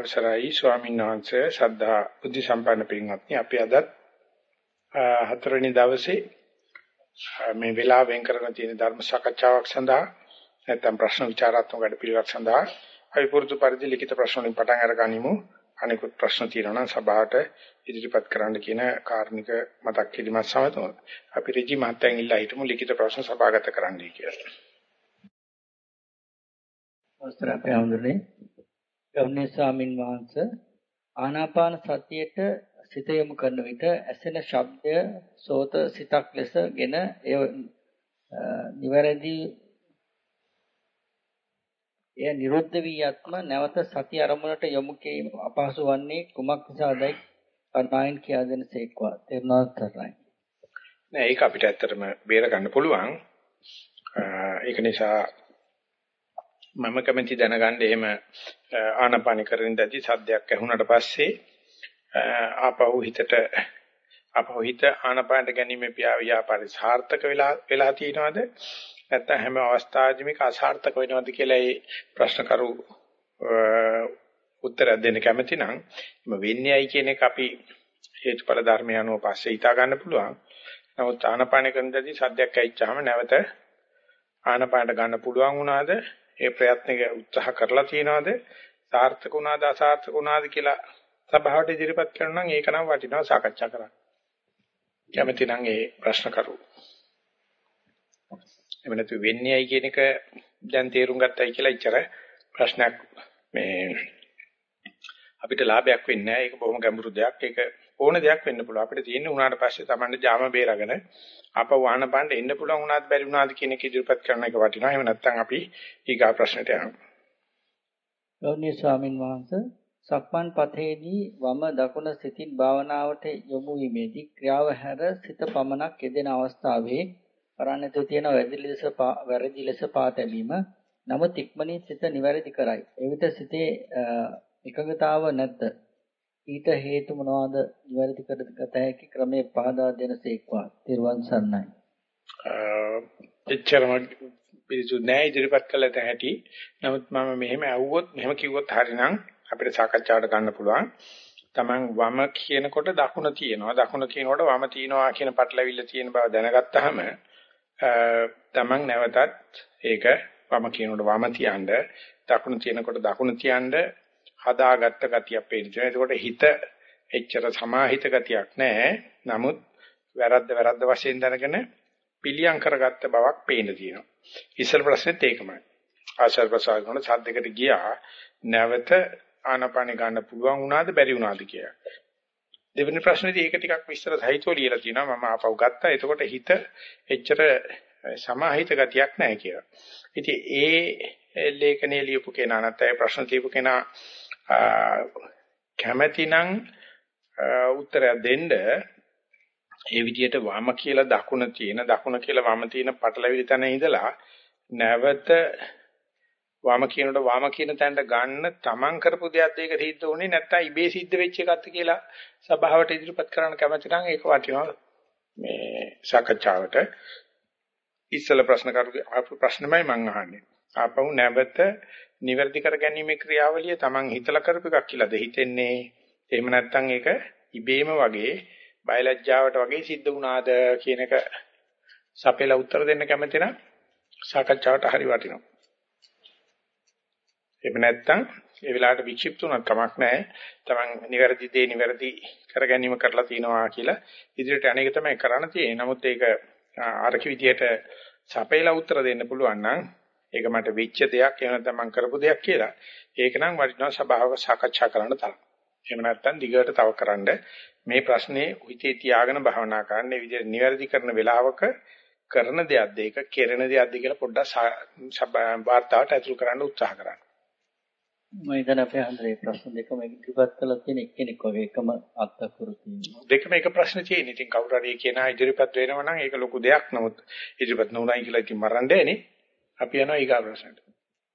අවසරයි ස්වාමීන් වහන්සේ ශ්‍රද්ධා බුද්ධ සම්පන්න පින්වත්නි. අපි අදත් හතරවෙනි දවසේ මේ වෙලාව වෙන් කරගෙන තියෙන ධර්ම සාකච්ඡාවක් සඳහා නැත්නම් ප්‍රශ්න විචාරාත්මක වැඩපිළිවෙලක් සඳහා අපි පුරුදු පරිදි ලිඛිත ප්‍රශ්න වලින් පටන් අරගනිමු. අනිකුත් ප්‍රශ්න තියෙනවා නම් සභාවට ඉදිරිපත් කරන්න කියන කාරණික මතක් කිරීමත් සමතව අපි ඍජි මහත්තයන් ඉල්ලා හිටමු ලිඛිත ප්‍රශ්න සභාගත කරන්නයි කියලා. අවසරයි අපේ හඳුනේ. ගෞරවනීය ස්වාමින් වහන්සේ ආනාපාන සතියට සිත යොමු කරන විට ඇසෙන ශබ්දය සෝත සිතක් ලෙසගෙන එය නිවැරදි එය නිරුද්ධ වී යත්ම නැවත සති අරමුණට යොමු කිරීම අපහසු වන්නේ කුමක් නිසාදයි? කර්ණායන් කියා දෙන සේක්වා. තේරුණා තරයි නෑ ඒක අපිට ඇත්තටම බේර ගන්න පුළුවන් ඒක නිසා මම කැමති දැනගන්න එහෙම ආනපාන කරන දදී සද්දයක් ඇහුණට පස්සේ ආපහු හිතට ආපහු හිත ආනපානට ගැනීම ව්‍යාපාරي සාර්ථක වෙලා වෙලා තියෙනවද නැත්නම් හැම අවස්ථාවෙදි මේක අසාර්ථක වෙනවද කියලා ඒ ප්‍රශ්න කරු උත්තර දෙන්න කැමති නම් එම වෙන්නේ ඇයි කියන එක අපි හේතුඵල ධර්මය අනුව පස්සේ හිතා ගන්න පුළුවන්. නමුත් ආනපාන කරනදී සද්දයක් ඇවිච්චාම නැවත ආනපානට ගන්න පුළුවන් වුණාද ඒ ප්‍රයත්නක උත්සාහ කරලා තියනවාද සාර්ථක වුණාද අසාර්ථක වුණාද කියලා සභාවට ඉදිරිපත් කරනවා නම් ඒක නම් වටිනවා සාකච්ඡා කරන්න. කැමති නම් ඒ ප්‍රශ්න කරු. එහෙම නැතු වෙන්නේ ඇයි කියන එක දැන් තේරුම් ගත්තයි කියලා ඉච්චර ප්‍රශ්නයක් මේ අපිට ලාභයක් වෙන්නේ නැහැ. ඒක බොහොම ගැඹුරු දෙයක්. ඒක ඕන දෙයක් වෙන්න පුළුවන්. අපිට තියෙන්නේ උනාට පස්සේ Tamande ජාම බේරගෙන අප වහන බණ්ඩ එන්න පුළුවන් උනාත් බැරි උනාද කියන එක ඉදිරිපත් කරන එක වටිනවා. එහෙම නැත්නම් අපි ඊගා ප්‍රශ්නට යනවා. ගෞරවනීය ස්වාමින් වහන්සේ සක්මන් පතේදී වම දකුණ සිතින් භාවනාවට යොමු වීමේදී ක්‍රියාව හැර සිත පමණක් යෙදෙන අවස්ථාවේ කරන්නතු තියෙන වැරදි ලෙස වැරදි ලෙස පා තැබීම නමුත් ඉක්මනින් සිත නිවැරදි කරයි. එවිට සිතේ එකඟතාව නැද්ද? ඊට හේතු මොනවාද? නිවැරදි කරගත හැකි ක්‍රමයේ පහදා දෙනසේක්වා. තිරුවන් සරණයි. එච්චරම පිළිසුදු නැහැ ඉදිරිපත් කළ තැහැටි. නමුත් මම මෙහෙම ඇහුවොත් මෙහෙම කිව්වොත් හරිනම් අපිට සාකච්ඡාවට ගන්න පුළුවන්. Taman වම කියනකොට දකුණ තියෙනවා. දකුණ කියනකොට වම තියෙනවා කියන පටලවිල්ල තියෙන බව දැනගත්තාම තමන් නැවතත් ඒක වම කියනකොට වම තියන්න දකුණ තියෙනකොට දකුණ තියන්න හදාගත්ත ගතියක් පේනවා. එතකොට හිත එච්චර සමාහිත ගතියක් නැහැ. නමුත් වැරද්ද වැරද්ද වශයෙන් දැනගෙන පිළියම් කරගත්ත බවක් පේන්න තියෙනවා. ඉස්සල් ප්‍රශ්නෙත් ඒකමයි. ආශාර ප්‍රසාර කරන සද්දයකට ගියා නැවත ආනපාන ගන්න පුළුවන් වුණාද බැරි වුණාද කියලා. දෙවෙනි ප්‍රශ්නේදී ඒක ටිකක් විස්තර සහිතව ලියලා තිනවා මම ආපහු ගත්තා. එතකොට හිත එච්චර සමාහිත ගතියක් නැහැ කියලා. ඉතින් ඒ ලේඛනයේ ලියපු කෙනා නැත්නම් ප්‍රශ්න ලියපු කෙනා කැමැතිනම් උත්තරයක් දෙන්න. ඒ විදිහට වම කියලා දකුණ තියෙන දකුණ කියලා වම තියෙන පටලවිලි තැන ඉඳලා නැවත වම කියනකොට වම කියන තැනට ගන්න තමන් කරපු දෙයක් දෙයක සිද්ධ වුණේ නැත්තම් ඉබේ සිද්ධ වෙච්ච එකක්ද කියලා සභාවට ඉදිරිපත් කරන්න කැමති නම් ඒක වටිනවා. මේ සාකච්ඡාවට. ඉස්සල ප්‍රශ්න කරු ආපු ප්‍රශ්නමයි මම අහන්නේ. ආපහු නැවත නිවැරදි කර ගැනීමේ ක්‍රියාවලිය තමන් හිතලා කරපු එකක් කියලාද හිතෙන්නේ එහෙම නැත්නම් ඒක ඉබේම වගේ බයලජ්ජාවට වගේ සිද්ධ වුණාද කියන එක සපෙලා උත්තර දෙන්න කැමති නම් සාකච්ඡාවට හරි වටිනවා එහෙම නැත්නම් ඒ වෙලාවට වික්ෂිප්ත උනත් කමක් නැහැ. Taman නිවැරදි දේ නිවැරදි කර ගැනීම කරලා තිනවා කියලා ඉදිරියට අනේක තමයි කරන්න තියෙන්නේ. නමුත් ඒක අරකි විදියට සපේලා උත්තර දෙන්න පුළුවන් නම් ඒක මට වෙච්ච දෙයක් එහෙම නැත්නම් මම කරපු දෙයක් කියලා. ඒක නම් වටිනවා සභාවක සාකච්ඡා කරන්න තරම්. එහෙම නැත්නම් දිගට තව කරන්න මේ ප්‍රශ්නේ හිතේ තියාගෙන භාවනා කරන්න මේ විදිහට නිවැරදි කරන වෙලාවක කරන දෙයක්ද ඒක කෙරෙන දෙයක්ද කියලා පොඩ්ඩක් වාර්තාවට ඇතුල් කරන්න උත්සාහ කරන්න. මම හිතන අපේ හන්දේ ප්‍රශ්න දෙකම ඉදිරිපත් කළා තියෙන එක්කෙනෙක් වගේ එකම අත්අකුරු තියෙනවා. දෙකම එක ප්‍රශ්න තියෙන. ඉතින් කවුරු හරි කියන ඉදිරිපත් වෙනවා නම් ඒක ලොකු දෙයක්. නමුත් ඉදිරිපත් නොවුණයි කියලා ඉතින් මරන්නේ නේ. අපි යනවා ඊගා ප්‍රශ්නට.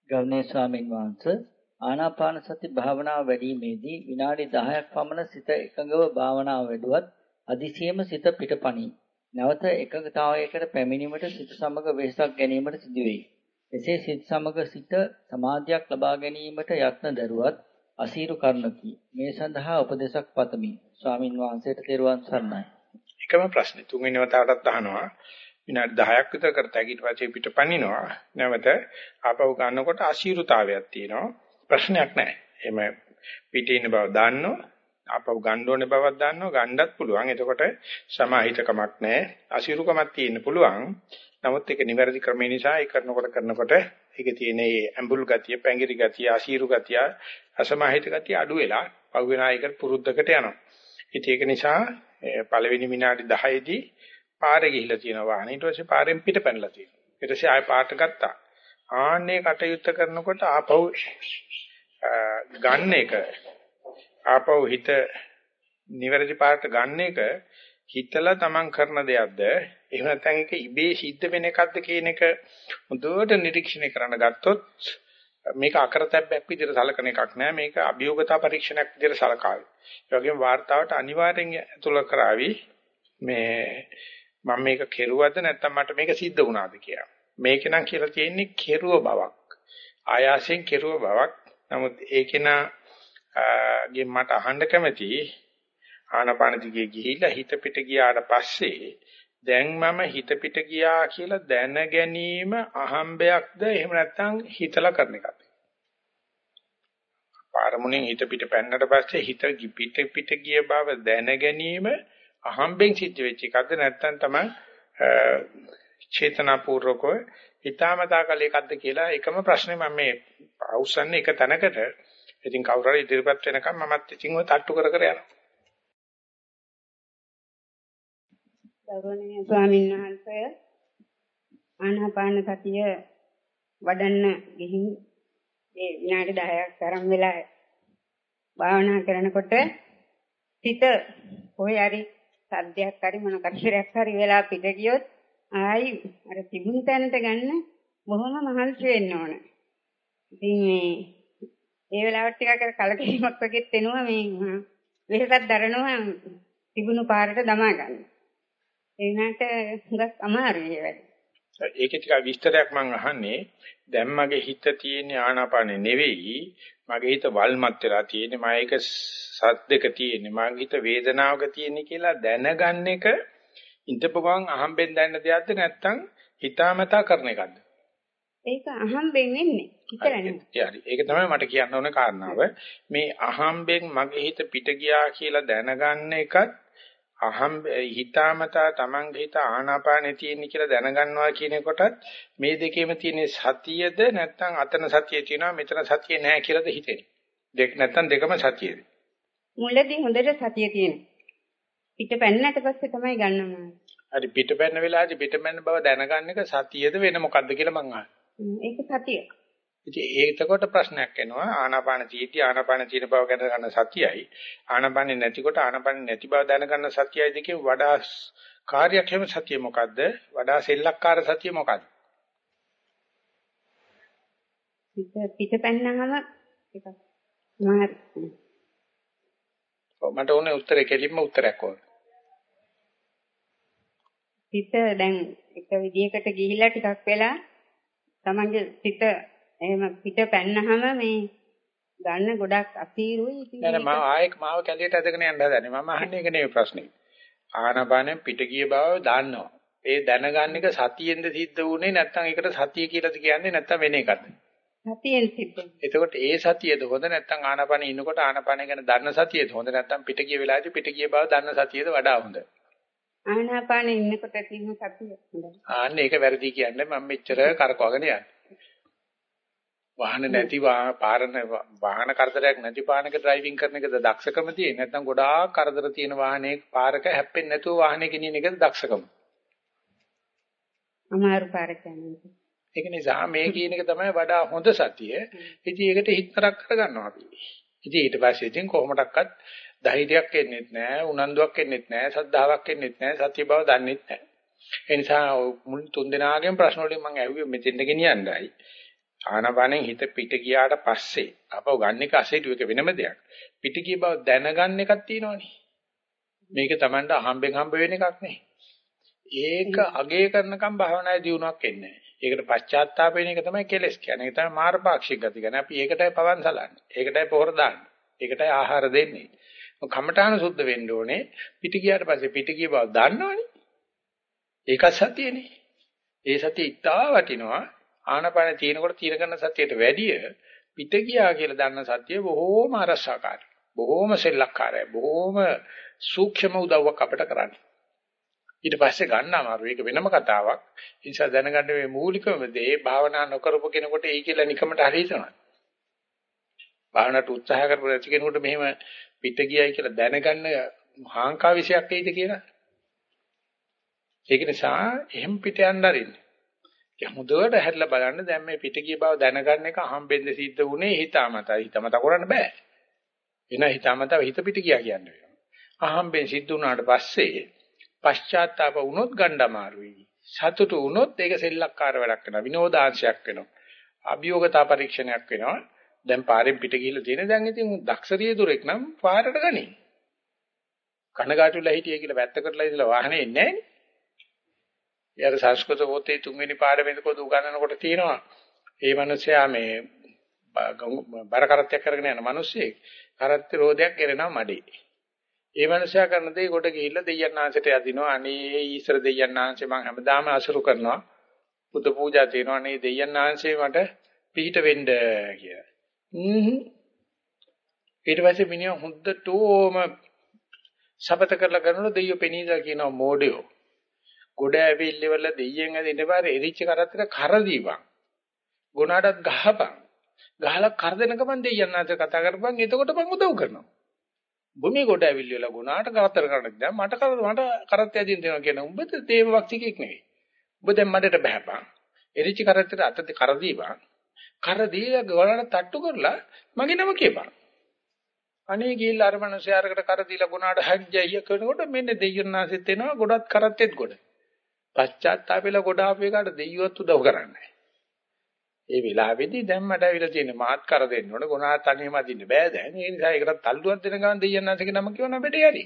ගෞරවනීය ස්වාමීන් වහන්සේ ආනාපාන සති භාවනාව වැඩිීමේදී විනාඩි 10ක් පමණ සිත එකඟව භාවනාව වැඩුවත් අදිසියම සිත පිටපණී. නැවත එකඟතාවයකට පැමිණීමට සිත සමග වෙහසක් ගැනීමට සිදුවේ. එසේ සිත සමග සිට සමාධියක් ලබා ගැනීමට යත්න දරුවත් අසීරු කරුණකි. මේ සඳහා උපදේශක් පතමි. ස්වාමින් වහන්සේට තෙරුවන් සරණයි. එකම ප්‍රශ්නේ තුන්වෙනි වතාවටත් අහනවා. විනාඩි 10ක් විතර කරતા ඊට පස්සේ පිටපනිනවා. නැවත ආපහු ගන්නකොට අශීරුතාවයක් තියෙනවා. ප්‍රශ්නයක් නැහැ. එimhe පිටේ ඉන්න බව දන්නෝ. ආපහු ගන්න ඕනේ බවක් දන්නෝ. ගන්නත් පුළුවන්. එතකොට සමාහිතකමක් නැහැ. අශීරුකමක් තියෙන්න පුළුවන්. නමුත් ඒක නිවැරදි ක්‍රමේ නිසා ඒ කරනකොට කරනකොට ඒකේ තියෙන ඒ ඇඹුල් ගතිය, පැංගිරි ගතිය, අශීරු ගතිය, අසමාහිත ගතිය අඩු වෙලා පහු වෙනා එක පුරුද්දකට යනවා. ඉතින් ඒක නිසා පළවෙනි විනාඩි 10 දී පාරේ ගිහිල්ලා තියෙනවා වාහනේ. ඊට පස්සේ පාරෙන් පිට පැනලා තියෙනවා. ඊට පස්සේ ආය පාට ගත්තා. ආන්නේ කටයුත්ත කරනකොට ආපහු ගන්න එක ආපහු හිත නිවැරදි පාට ගන්න එක හිතලා තමන් කරන දෙයක්ද? එහෙම නැත්නම් ඒක ඉබේ සිද්ධ වෙන එකක්ද කියන එක හොඳට නිරීක්ෂණය කරන්න ගත්තොත් මේක අකරතැබ්බයක් විදිහට සලකන එකක් නෑ. මේක අභියෝගතා පරීක්ෂණයක් විදිහට සලකාවි. ඒ වගේම වார்த்தාවට අනිවාර්යෙන් ඇතුළ කරાવી මේ මම මේක කෙරුවද නැත්නම් මට මේක සිද්ධ වුණාද කියලා. මේක නම් කියලා තියෙන්නේ කෙරුව බවක්. ආයාසයෙන් කෙරුව බවක්. නමුත් ඒකේනා ගේ මට අහන්න කැමති ආනපාන දිගේ ගිහිල්ලා හිත පිට ගියාට පස්සේ දැන් මම හිත පිට ගියා කියලා දැන ගැනීම අහම්බයක්ද එහෙම නැත්නම් හිතලා කරන එකක්ද? පාරමුණෙන් හිත පිට පැන්නට පස්සේ හිත පිට පිට ගිය බව දැන ගැනීම අහම්බෙන් සිද්ධ වෙච්ච එකක්ද නැත්නම් තමයි චේතනාපූර්වකව හිතාමතා කළ එකක්ද කියලා එකම ප්‍රශ්නේ මම මේ අවසන්නේ එක තැනකට. ඉතින් කවුරු හරි ඉදිරියපත් වෙනකම් මමත් ඉතින් ඔය තට්ටු කර කර යනවා. ගෞරවනීය ස්වාමීන් වහන්සේ ආනාපාන සතිය වඩන්න ගිහින් ඒ විනාඩි 10ක් තරම් වෙලා භාවනා කරනකොට සිත කොහේ හරි සද්දයක් හරි මොන කරදරයක් හරි වෙලා පිට ගියොත් ආයි අර තිබුණු තැනට ගන්න බොහොම මහන්සි වෙන්න ඕන. ඉතින් මේ ඒ වෙලාවට ටිකක් කලකිරීමක් වගේ තෙනවා මේ වෙහසක් දරනවා තිබුණු පාරට දමා ගන්න. ඒ වුණාට හුඟක් අමාරුයි වැඩ. ඒකේ ටිකක් විස්තරයක් මම අහන්නේ. දැන් මගේ හිත තියෙන ආනාපානෙ නෙවෙයි. මගේ හිත වල්මත් වෙලා තියෙන්නේ. මම ඒක සද්දක තියෙන්නේ. මගේ හිත වේදනාවක තියෙන්නේ කියලා දැනගන්න එක ඉඳපුවම අහම්බෙන් දැනන දෙයක්ද නැත්නම් හිතාමතා කරන එකක්ද? ඒක අහම්බෙන් වෙන්නේ. හිතලා. ඒක තමයි මට කියන්න ඕන කාරණාව. මේ අහම්බෙන් මගේ හිත පිට ගියා කියලා දැනගන්න එකත් අහම් හිතාමතා තමන්ගේ හිත ආනාපානෙ තියෙන කියලා දැනගන්නවා කියන කොටත් මේ දෙකේම තියෙන සතියද නැත්නම් අතන සතිය තියෙනවා මෙතන සතිය නැහැ කියලාද හිතෙන්නේ දෙක නැත්නම් දෙකම සතියද? මුලදී හොඳට සතිය තියෙනවා. පිට පැන්නට පස්සේ තමයි ගන්නවා. හරි පිට පැන්න වෙලාවදී පිට පැන්න බව දැනගන්න එක සතියද වෙන මොකද්ද කියලා මං අහන්නේ. ඒක සතිය ඉතින් ඒකකොට ප්‍රශ්නයක් එනවා. ආනාපාන තීටි ආනාපාන තීන බව ගැන ගන්න සතියයි. ආනාපානෙ නැතිකොට ආනාපානෙ නැති බව දැනගන්න සතියයි දෙකේ වඩා කාර්යක්ෂම සතිය මොකද්ද? වඩා සෙල්ලක්කාර සතිය මොකද්ද? පිට පිටපැන්නහම එකක් මට ඕනේ උත්තරේ කෙලින්ම උත්තරයක් ඕන. පිට දැන් එක විදියකට ගිහිල්ලා ටිකක් වෙලා තමන්ගේ පිට එහෙම පිට පැන්නහම මේ ගන්න ගොඩක් අසීරුයි ඉතින් නෑ මම ආයෙත් මාව කැලියට ඇදගෙන යන්න හදන්නේ. මම අහන්නේ ඒක නෙවෙයි ප්‍රශ්නේ. ආනපානෙන් පිට ගිය බව දන්නවා. ඒ දැනගන්න එක සතියෙන්ද සිද්ධ වුනේ නැත්නම් ඒකට සතිය කියලාද කියන්නේ නැත්නම් වෙන එකක්ද? සතියෙන් සිද්ධ එතකොට ඒ සතියද හොඳ නැත්නම් ආනපානෙ ඉන්නකොට ආනපානෙ ගැන දන්න සතියද හොඳ නැත්නම් පිට ගිය වෙලාවේදී පිට ගිය බව දන්න සතියද වඩා හොඳ? ආනාපානෙ ඉන්නකොට තියෙන සතිය හොඳයි. ආන්න ඒක වැරදි කියන්නේ මම මෙච්චර කරකවගෙන යන්නේ වාහන නැති පාරන වාහන කරදරයක් නැති පානක ඩ්‍රයිවිං කරන එකද දක්ෂකම තියෙන්නේ? නැත්නම් ගොඩාක් කරදර තියෙන වාහනේ පාරක හැප්පෙන්නේ නැතුව වාහනේ ගෙනියන එකද දක්ෂකම? අමාරු පාරක ඒක නිසා මේ කියන එක තමයි වඩා හොඳ සතිය. ඉතින් ඒකට හිතරක් කරගන්නවා අපි. ඉතින් ඊට පස්සේ ඉතින් කොහොමඩක්වත් ධෛර්යයක් එන්නේත් නැහැ උනන්දුවක් එන්නේත් නැහැ සද්ධාාවක් එන්නේත් නැහැ සත්‍ය බව දන්නේත් නැහැ ඒ නිසා මුල් තුන් දෙනාගෙන් ප්‍රශ්න වලින් මම ඇහුවේ මෙතෙන්ද ගෙනියන්නයි ආනපනෙන් හිත පිට ගියාට පස්සේ අපව ගන්න එක අසීතු එක වෙනම දෙයක්. පිට ගිය බව දැනගන්න එකක් තියෙනවනේ. මේක Tamanට අහම්බෙන් හම්බ වෙන එකක් නේ. ඒක අගේ කරනකම් භාවනායේ දියුණුවක් එන්නේ නැහැ. ඒකට පශ්චාත්තාප වෙන එක තමයි කෙලස් කියන්නේ. ඒක තමයි මාර්ගපාක්ෂික ගති කියන්නේ. අපි ඒකටයි පවන් සලන්නේ. ඒකටයි පොහොර දාන්නේ. ඒකටයි ආහාර දෙන්නේ. කමඨාන සුද්ධ වෙන්න ඕනේ. පිට ගියාට පස්සේ පිට ගිය බව දන්නවනේ. ඒක සතියනේ. ඒ සතිය ඉතා වටිනවා. ආනපාන තියෙනකොට තීර කරන සතියට වැඩිය පිට ගියා කියලා දන්න සතිය බොහෝම අරසකාරයි. බොහෝම සෙල්ලක්කාරයි. බොහෝම සූක්ෂම උදව්වක් අපිට කරන්නේ. ඊට පස්සේ ගන්න අමාරු. ඒක වෙනම කතාවක්. ඒ නිසා දැනගන්න මේ මූලිකම දේ භාවනා නොකරපු කෙනෙකුට ඒ කියලා නිකමට හරියනවා. භාවනාවට උත්සාහ කරපු නැති කෙනෙකුට මෙහෙම පිට ගියයි කියලා දැනගන්න හාංකා විශයක් ඇයිද කියලා. ඒක නිසා එහෙම පිට යන්න අරින්න. ඒ හොඳට හැරිලා බලන්න දැන් මේ පිට ගිය බව දැනගන්න එක හම්බෙන්න සිද්ධ වුණේ හිතාමතා. හිතාමතා කරන්න බෑ. එන හිතාමතා හිත පිට ගියා කියන්නේ. අහම්බෙන් සිද්ධ වුණාට පස්සේ පශ්චාත්තාප වුණොත් ගන්න අමාරුයි. සතුටු වුණොත් ඒක සෙල්ලක්කාර වැඩක් වෙනවා. විනෝදාංශයක් වෙනවා. අභියෝගතා පරීක්ෂණයක් වෙනවා. දැන් පාරෙන් පිට ගිහිල්ලා තියෙන දැන් ඉතින් දක්ෂරිය දුරෙක් නම් පාරට ගනි. කනගාටුලා හිටියේ කියලා වැත්තකටලා ඉඳලා වාහනේ එන්නේ නැහැ නේ. ඊයර සංස්කෘත පොතේ තුන්වෙනි පාඩමේදී උගන්වනකොට තියෙනවා. ඒ මිනිස්සයා මේ බර කරත්තයක් කරගෙන යන මිනිස්සෙක් කරත්ත රෝදයක් ගෙරෙනවා මඩේ. ඒ මනුස්සයා කරන දේ කොට ගිහිල්ලා දෙයයන් ආංශයට යදිනවා. අනේ ඊශ්වර දෙයයන් ආංශේ මම හැමදාම අසුරු කරනවා. බුද්ධ පූජා තියෙනවා. අනේ දෙයයන් ආංශේ මට පිහිට වෙන්න කියලා. හ්ම්. ඊට පස්සේ මිනිහා හොද්දටෝම සපත කරලා කරනකොට දෙයියෝ පෙනීලා කියනවා මෝඩයෝ. ගොඩ ඇවිල්ලිවල දෙයියෙන් ඇදින්න බාර එරිච්ච කරත්තට කර දීපන්. ගුණාටත් ගහපන්. ගහලා කර දෙන ගමන් දෙයියන් ආංශ කතා කරපන්. එතකොට මම උදව් කරනවා. භූමිය කොට ඇවිල්ලා ගුණාට කරතර කරන්න දැන් මට කර මට කරත් ඇදින් දෙනවා කියන උඹද දේව වක්තිකෙක් නෙවෙයි. උඹ දැන් මඩට බහැපන්. එරිචි කරත්තට අත කර දීපන්. කර දීලා ගොඩට තට්ටු කරලා මගේ නම කියපන්. අනේ ගිහිල්ලා අර මනුස්සයාරකට කර දීලා ගුණාට හැජ්ජය කරනකොට මෙන්න දෙයියන්නාසෙත් එනවා ගොඩත් කරත්තෙත් ගොඩ. පශ්චාත්තාපෙලා ගොඩ ආපු එකට දෙයියවත් උදව් කරන්නේ. ඒ වෙලාවේදී දැන් මට ඇවිල්ලා තියෙන මාත් කර දෙන්න ඕන ගුණා තනියම අදින්න බෑ දැන්. ඒ නිසා ඒකට තල්ලුවක් දෙන ගමන් දෙයයන්ාන්සේගේ නම කියවන බෙඩේ යරි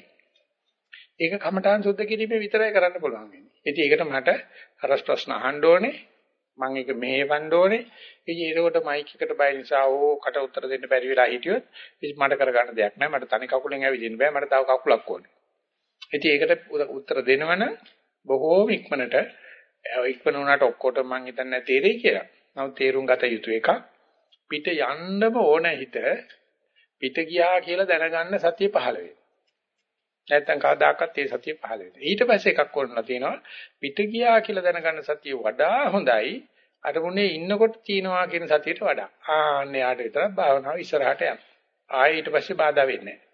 ඒක කමඨාන් සුද්ධ කිරීමේ විතරයි කරන්න පුළුවන් වෙන්නේ. ඉතින් ඒකට මට අරස් ප්‍රශ්න අහන්න ඕනේ. මම ඒක මෙහෙවන්න ඕනේ. ඉතින් ඒකට මයික් එකට බය නිසා ඕ කට උත්තර දෙන්න බැරි වෙලා හිටියොත් ඉතින් මට කරගන්න දෙයක් නැහැ මට තනි කකුලෙන් ඇවිදින්න බෑ. මට තව කකුලක් ඕනේ. ඉතින් ඒකට උත්තර දෙනවනම් බොහෝම ඉක්මනට ඉක්මන උනාට ඔක්කොට මම හිතන්නේ තේරෙයි කියලා නමුත් තේරුම් ගත යුතු එකක් පිට යන්නම ඕන හිත පිට ගියා කියලා දැනගන්න සතිය පහළ වෙනවා. නැත්තම් කවදාකවත් ඒ සතිය පහළ වෙන්නේ. ඊට පස්සේ එකක් ඕනලා තියෙනවා පිට ගියා කියලා දැනගන්න සතිය වඩා හොඳයි අරමුණේ ඉන්නකොට තියනවා කියන සතියට වඩා. ආන්නේ යාට විතරක් භාවනාව ඉස්සරහට යනවා. ආයෙ ඊට පස්සේ බාධා වෙන්නේ නැහැ.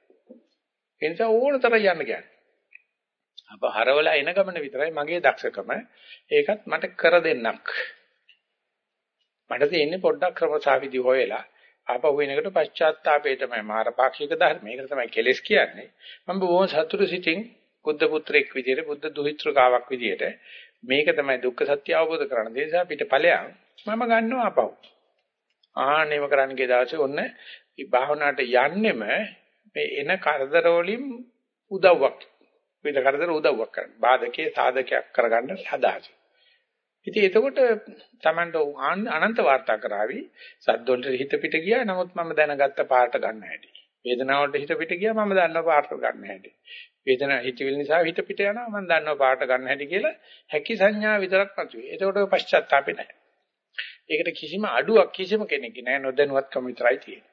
ඒ නිසා ඕනතර යන්න කියන්නේ. අප හරවලා එන ගමන විතරයි මගේ දක්ෂකම. ඒකත් මට කර දෙන්නක්. මට තියෙන්නේ පොඩ්ඩක් ක්‍රමසාවිදි හොයලා ආපහු වෙනකොට පශ්චාත්තාපේ තමයි මාරපාක්ෂික ධර්ම. මේකට තමයි කෙලස් කියන්නේ. මම බොහොම සතුටු සිතින් බුද්ධ පුත්‍රෙක් විදියට බුද්ධ දුහිතෘකාවක් විදියට මේක තමයි දුක්ඛ සත්‍ය අවබෝධ කරන දේ නිසා පිට ඵලයන් මම ගන්නවා ආපහු. ආනෙම කරන්නගේ දවසේ ඔන්න මේ භාවනාවට යන්නෙම මේ එන කරදර වලින් උදව්වක්. විද කරදර උදව්වක් කරන්න. බාධකේ සාධකයක් කරගන්න හදාගන්න. ඉතින් එතකොට Tamanට අනන්ත වාර්තා කරાવી සද්දොල්ට හිත පිට ගියා නමුත් මම දැනගත්ත පාට ගන්න හැටි. වේදනාවට හිත පිට ගියා මම දන්නවා පාට ගන්න හැටි. වේදනාව හිතවිලි නිසා හිත පිට යනවා මම දන්නවා පාට ගන්න හැටි කියලා හැකි සංඥා විතරක් මතුවේ. එතකොට පශ්චාත්තාපේ නැහැ. ඒකට කිසිම අඩුවක් කිසිම කෙනෙක් නෑ නොදැනුවත්කම විතරයි තියෙන්නේ.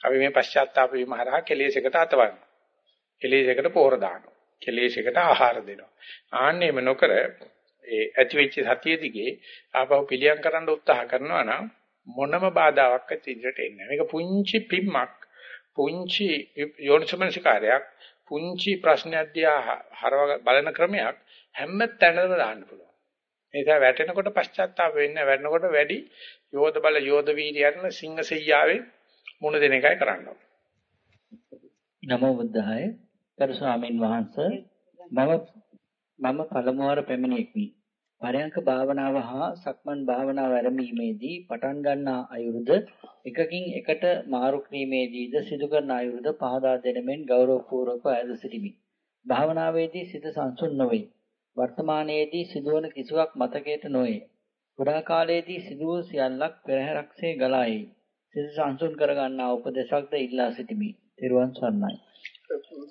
අපි මේ පශ්චාත්තාප වීම හරහා කෙලෙසයකට අතවනවා. කෙලෙසයකට පෝර දානවා. කෙලෙසයකට ආහාර දෙනවා. ආන්නේම නොකර ඒ ඇති වෙච්ච සතිය දිගේ ආපහු පිළියම් කරන්න උත්සාහ කරනවා නම් මොනම බාධාවක් ඉදිරියට එන්නේ මේක පුංචි පිම්මක් පුංචි යෝනිසමනසිකාරයක් පුංචි ප්‍රශ්නයක් දිහා හරව බලන ක්‍රමයක් හැම තැනම දාන්න පුළුවන්. ඒ නිසා වැටෙනකොට පශ්චාත්තාප වෙන්නේ වැටෙනකොට වැඩි යෝධ බල යෝධ වීර්යයන් සිංහ සෙයියාවේ මුණ දෙන එකයි කරන්න ඕනේ. නමෝ බුද්ධාය. කරු ස්වාමීන් වහන්සේ මම මම පළමුවර පැමිණෙක්මි. පරයන්ක භාවනාව හා සක්මන් භාවනාව ආරම්භීමේදී පටන් ගන්නා අයුරුද එකකින් එකට මාරු කිරීමේදීද සිදු කරන අයුරුද පහදා දෙනමෙන් ගෞරවපූර්වක අයද සිටිමි. භාවනාවේදී සිත සංසුන් නොවේ. වර්තමානයේදී සිදුවන කිසිවක් මතකයට නොවේ. ගොඩා කාලයේදී සිදු වූ සියල්ලක් පෙරහැරක්සේ ගලා එයි. සිත සංසුන් කර ගන්නා උපදේශක්ද ඉල්ලා සිටිමි. ත්‍රිවන් සරණයි.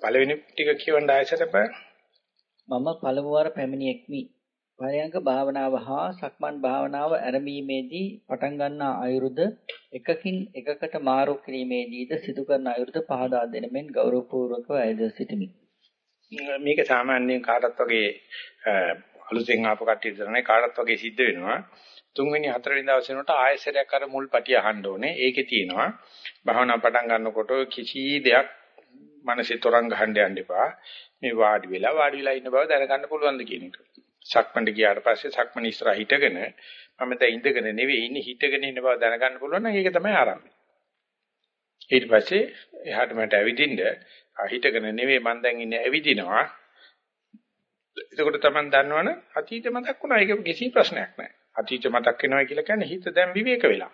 පළවෙනි ටික කියවන්න ආයසට බෑ. මම පළමු වර පැමිණියෙක්මි. පරයන්ක භාවනාව හා සක්මන් භාවනාව ආරම්භීමේදී පටන් ගන්නා අයුරුද එකකින් එකකට මාරු කිරීමේදීද සිදු කරන අයුරුද පහදා දෙන මෙන් ගෞරවපූර්වකව අයද සිටිමි. මේක සාමාන්‍යයෙන් කාටත් වගේ අලුතෙන් ආපු කට්ටිය විතරනේ කාටත් වගේ සිද්ධ වෙනවා. තුන්වෙනි හතරවෙනි දවසේ නට ආයෙසරයක් අර මුල් පටිය අහන්න ඕනේ. ඒකේ තියෙනවා භාවනා පටන් ගන්නකොට කිසි දෙයක් මනසේ තරංග ගහන්න යන්න එපා. මේ වාඩි වෙලා වාඩි වෙලා ඉන්න බව දැනගන්න පුළුවන්ද කියන එක. සක්මණට ගියාට පස්සේ සක්මණ ඉස්සරහ හිටගෙන මම දැන් ඉඳගෙන නෙවෙයි ඉන්නේ හිටගෙන ඉන්න බව දැනගන්න පුළුවන් නම් ඒක තමයි ආරම්භය. ඊට පස්සේ එහාට මට ඇවිදින්න හිටගෙන නෙවෙයි මම දැන් ඉන්නේ ඇවිදිනවා. එතකොට තමයි දන්නවනේ අතීත මතක් වුණා ඒක කිසි ප්‍රශ්නයක් නැහැ. අතීත මතක් වෙනවා කියලා කියන්නේ හිත දැන් විවේක වෙලා.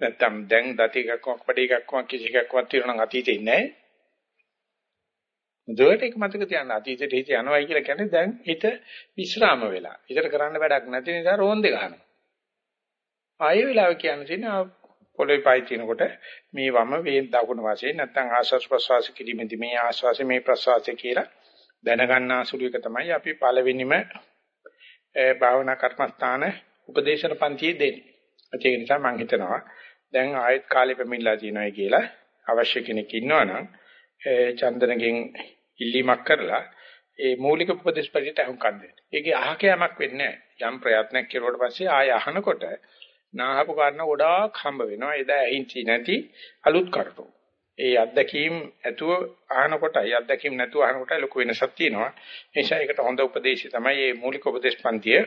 නැත්තම් දැන් දති එකක් වක්පඩි එකක් වක් කිසි එකක් වත් තියෙනවා නම් අතීතේ නැහැ. මුදවට ඒක මතක තියන්න අතීතයට හිත යනවායි කියලා කියන්නේ දැන් හිත විශ්‍රාම වෙලා. හිතට කරන්න වැඩක් නැති නිසා රෝන්දේ ගහනවා. ආයෙ වෙලාව කියන්නේ තියෙනවා පොළොවේ පයි තිනකොට මේ වම වේ දකුණු වශයෙන් නැත්නම් ආශ්වාස ප්‍රශ්වාස කිරීමේදී මේ ආශ්වාසය මේ ප්‍රශ්වාසය කියලා දැනගන්න අසුළු එක තමයි අපි පළවෙනිම භාවනා කර්මස්ථාන උපදේශන පන්තියේ දෙන්නේ. ඒක නිසා මම හිතනවා දැන් ආයෙත් කාලෙ පැමිණලා තියෙනවා කියලා අවශ්‍ය කෙනෙක් ඉන්නවනම් චන්දනගෙන් ඉල්ලීමක් කරලා ඒ මූලික උපදේශ පරිදි අහුම්කම් දෙන්න. ඒකේ අහකෑමක් වෙන්නේ නැහැ. යම් ප්‍රයත්නයක් කෙරුවට පස්සේ ආය අහනකොට නාහපු කාරණා ගොඩාක් හම්බ වෙනවා. එදා ඇහින්චි නැති අලුත් කරටෝ. ඒ අත්දැකීම් ඇතුව අහනකොටයි අත්දැකීම් නැතුව අහනකොට ලොකු වෙනසක් තියෙනවා. ඒ නිසා ඒකට හොඳ උපදේශය තමයි මේ මූලික උපදේශ පන්තිය.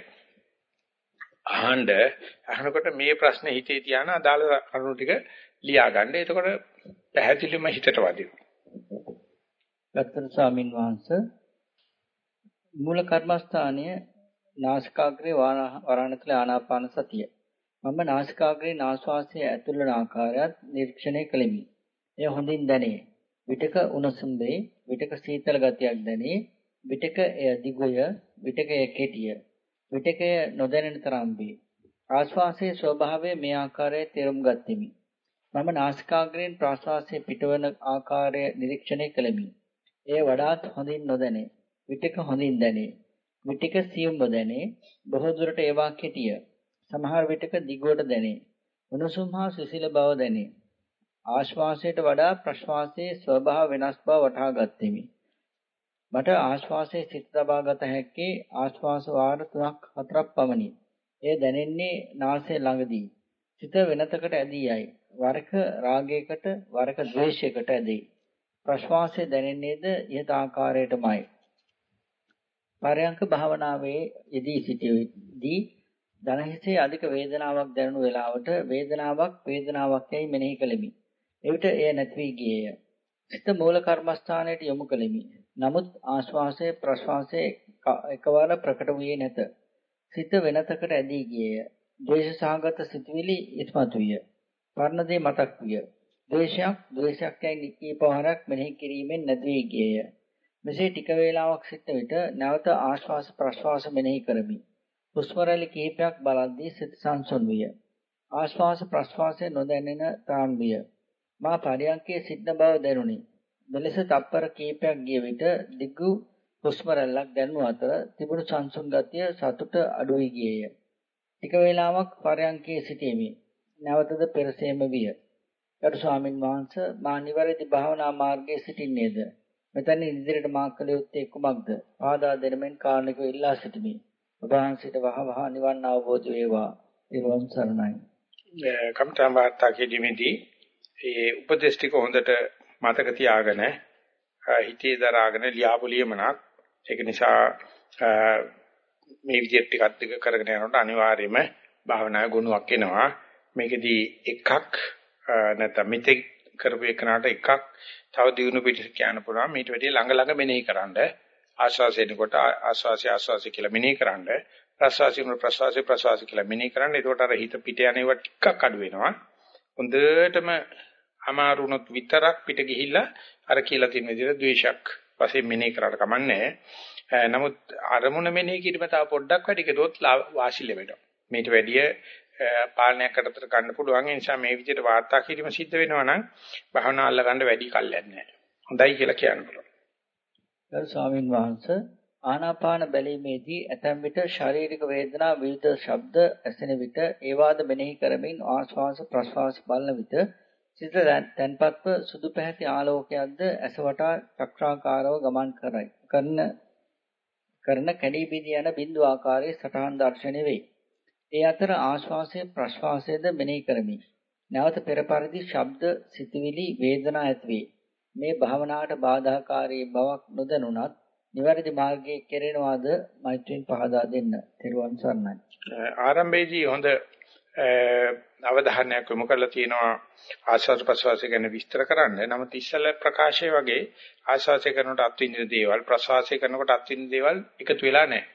අහන්න අහනකොට මේ ප්‍රශ්නේ හිතේ තියාන අදාළ කරුණු ටික ලියා ගන්න. එතකොට පැහැදිලිවම හිතට වදිනවා. ගත්තර ස්වාමින් වහන්සේ මූල කර්මස්ථානයේ නාසිකාග්‍රේ වරණතුල ආනාපාන සතිය. මම නාසිකාග්‍රේ නාස්වාසයේ ඇතුළු වන ආකාරයත් නිරීක්ෂණය කළෙමි. එය හොඳින් දැනේ. විටක උණුසුම් වේ, විටක සීතල ගතියක් දැනේ. විටක එය දිගුය, විටක එය කෙටිය. විටක එය නොදැනෙන තරම් වේ. ආශ්වාසයේ ස්වභාවය මේ ආකාරයේ තේරුම් ගත්ෙමි. මම නාසිකාග්‍රයෙන් ප්‍රාශ්වාසයේ පිටවන ආකාරය නිරීක්ෂණය කළෙමි. එය වඩාත් හොඳින් නොදැනේ. විටක හොඳින් දැනේ. විටක සියුම්ව දැනේ. බොහෝ දුරට ඒවා කෙටිය. සමහර විටක දිගුවට දැනේ. උණුසුම් හා සිසිල බව දැනේ. ආශ්වාසයට වඩා ප්‍රශ්වාසයේ ස්වභාව වෙනස් බව වටහා ගත්ෙමි. මට ආශ්වාසයේ සිත තබා ගත හැක්කේ ආශ්වාස වාර 3ක් 4ක් පමණි. එය දැනෙන්නේ නාසය ළඟදී. සිත වෙනතකට ඇදී යයි. වරක රාගයකට වරක ද්වේෂයකට ඇදී. ප්‍රශ්වාසය දැනෙන්නේද යථ ආකාරයටමයි. පරයන්ක භාවනාවේ යෙදී සිටියේදී දනහිසේ අධික වේදනාවක් දැනුණු වෙලාවට වේදනාවක් වේදනාවක් යයි මෙනෙහි කළෙමි. එවිට එය නැති වී ගියේය. සිත මූල කර්මස්ථානයට යොමු කළෙමි. නමුත් ආශ්වාසයේ ප්‍රශ්වාසයේ එකවර ප්‍රකට වූයේ නැත. සිත වෙනතකට ඇදී ගියේය. ද්වේෂසහගත සිතුවිලි ඉස්මතු විය. වර්ණදේ මතක් විය. ද්වේෂයක් ද්වේෂයක් යයි නිකීපවරක් මෙනෙහි කිරීමෙන් නැති වී ගියේය. මෙසේ ටික වේලාවක් සිටන විට නැවත ආශ්වාස ප්‍රශ්වාස මෙනෙහි කරමි. හුස්ම රැලි කිහිපයක් බලද්දී සිත සංසුන් විය. ආශ්වාස ප්‍රශ්වාසයේ නොදැනෙන තාන් විය. මා පරියන්කේ සිටන බව දැනුනි. මෙලෙස තප්පර කිහිපයක් ගිය විට දිගු හුස්ම රැල්ලක් දැනුණු අතර තිබුණු සංසුන් ගතිය සතුට අඩු වී ගියේය. ටික වේලාවක් පරයන්කේ සිටීමේ නැවතද පෙරසේම විය. ගරු ස්වාමින් වහන්සේ මා නිවැරදි භාවනා මාර්ගයේ සිටින්නේද? මෙතන ඉදිරියට මා කළ යුත්තේ කුමක්ද? ආදා දෙනමෙන් කාරණිකව ඉල්ලා සිටිමි. ඔබ වහන්සේට වහ වහ නිවන් අවබෝධ වේවා. ඊළඟ සරණයි. කම්තම් වාර්තා කිදීමේදී ඒ උපදේශ ටික හොඳට මතක තියාගෙන හිතේ දරාගෙන ලියාපු ලියමනක් ඒක නිසා මේ විදිහට ටිකක් ටික කරගෙන යනකොට අනිවාර්යයෙන්ම භාවනාවේ ගුණයක් එනවා මේකෙදී එකක් නැත්නම් මෙතෙක් කරපු එකනට එකක් තව දිනු පිටස කියන්න පුළුවන්. මීට වැඩිය ළඟ ළඟ මෙනෙහි කරන්න ආශ්වාසයෙන්කොට ආශ්වාසය ආශ්වාසය කියලා මෙනෙහි කරන්න ප්‍රශ්වාසයෙන් ප්‍රශ්වාසය ප්‍රශ්වාසය කියලා මෙනෙහි කරන්න. එතකොට අර හිත පිට යන ඒවා ටිකක් අඩු වෙනවා. හොඳටම අමාරුනොත් විතරක් පිට ගිහිල්ලා අර කියලා තියෙන විදිහට ද්වේෂයක් වශයෙන් මෙනෙහි කරාට කමන්නේ නමුත් අරමුණ මෙනෙහි කිරීම තව පොඩ්ඩක් වැඩි කෙරුවොත් වාසිල වෙනවා. මේට වැඩිය පාලනයක් කරතර ගන්න පුළුවන්. ඒ නිසා මේ විදිහට වාර්තා කිරීම සිද්ධ වෙනවා නම් භාවනා අල්ල ගන්න වැඩි කල්යක් නැහැ. හොඳයි කියලා කියන්න පුළුවන්. ගරු ස්වාමින් වහන්සේ ආනාපාන බැලීමේදී ඇතැම් විට ශාරීරික වේදනා විවිධ ශබ්ද ඇසෙන විට ඒවාද මෙනෙහි කරමින් ආශ්වාස ප්‍රශ්වාස බලන විට සිත තැන්පත්ව සුදු පැහැති ආලෝකයක්ද ඇස වටා චක්‍රාකාරව ගමන් කරයි. කරන කරන කැඩී බිඳී යන බිඳු ආකාරයේ සටහන් දැర్శණය වේ. ඒ අතර ආශ්වාසය ප්‍රශ්වාසයද මෙනෙහි කරමි. නැවත පෙර පරිදි ශබ්ද සිතවිලි වේදනා ඇතිවේ. මේ භාවනාවට බාධාකාරී බවක් නොදැනුණත් නිවැරදි මාර්ගයේ කෙරෙනවාද මෛත්‍රියෙන් පහදා දෙන්න. තෙරුවන් සරණයි. ආරම්භයේදී හොඳ අවධානයක් යොමු කරලා තියෙනවා ආස්වාද ප්‍රසවාසය ගැන විස්තර කරන්න. නමුත් ඉස්සල ප්‍රකාශය වගේ ආස්වාසය කරනකොට අත්විඳින දේවල් ප්‍රසවාසය කරනකොට අත්විඳින දේවල් එකතු වෙලා නැහැ.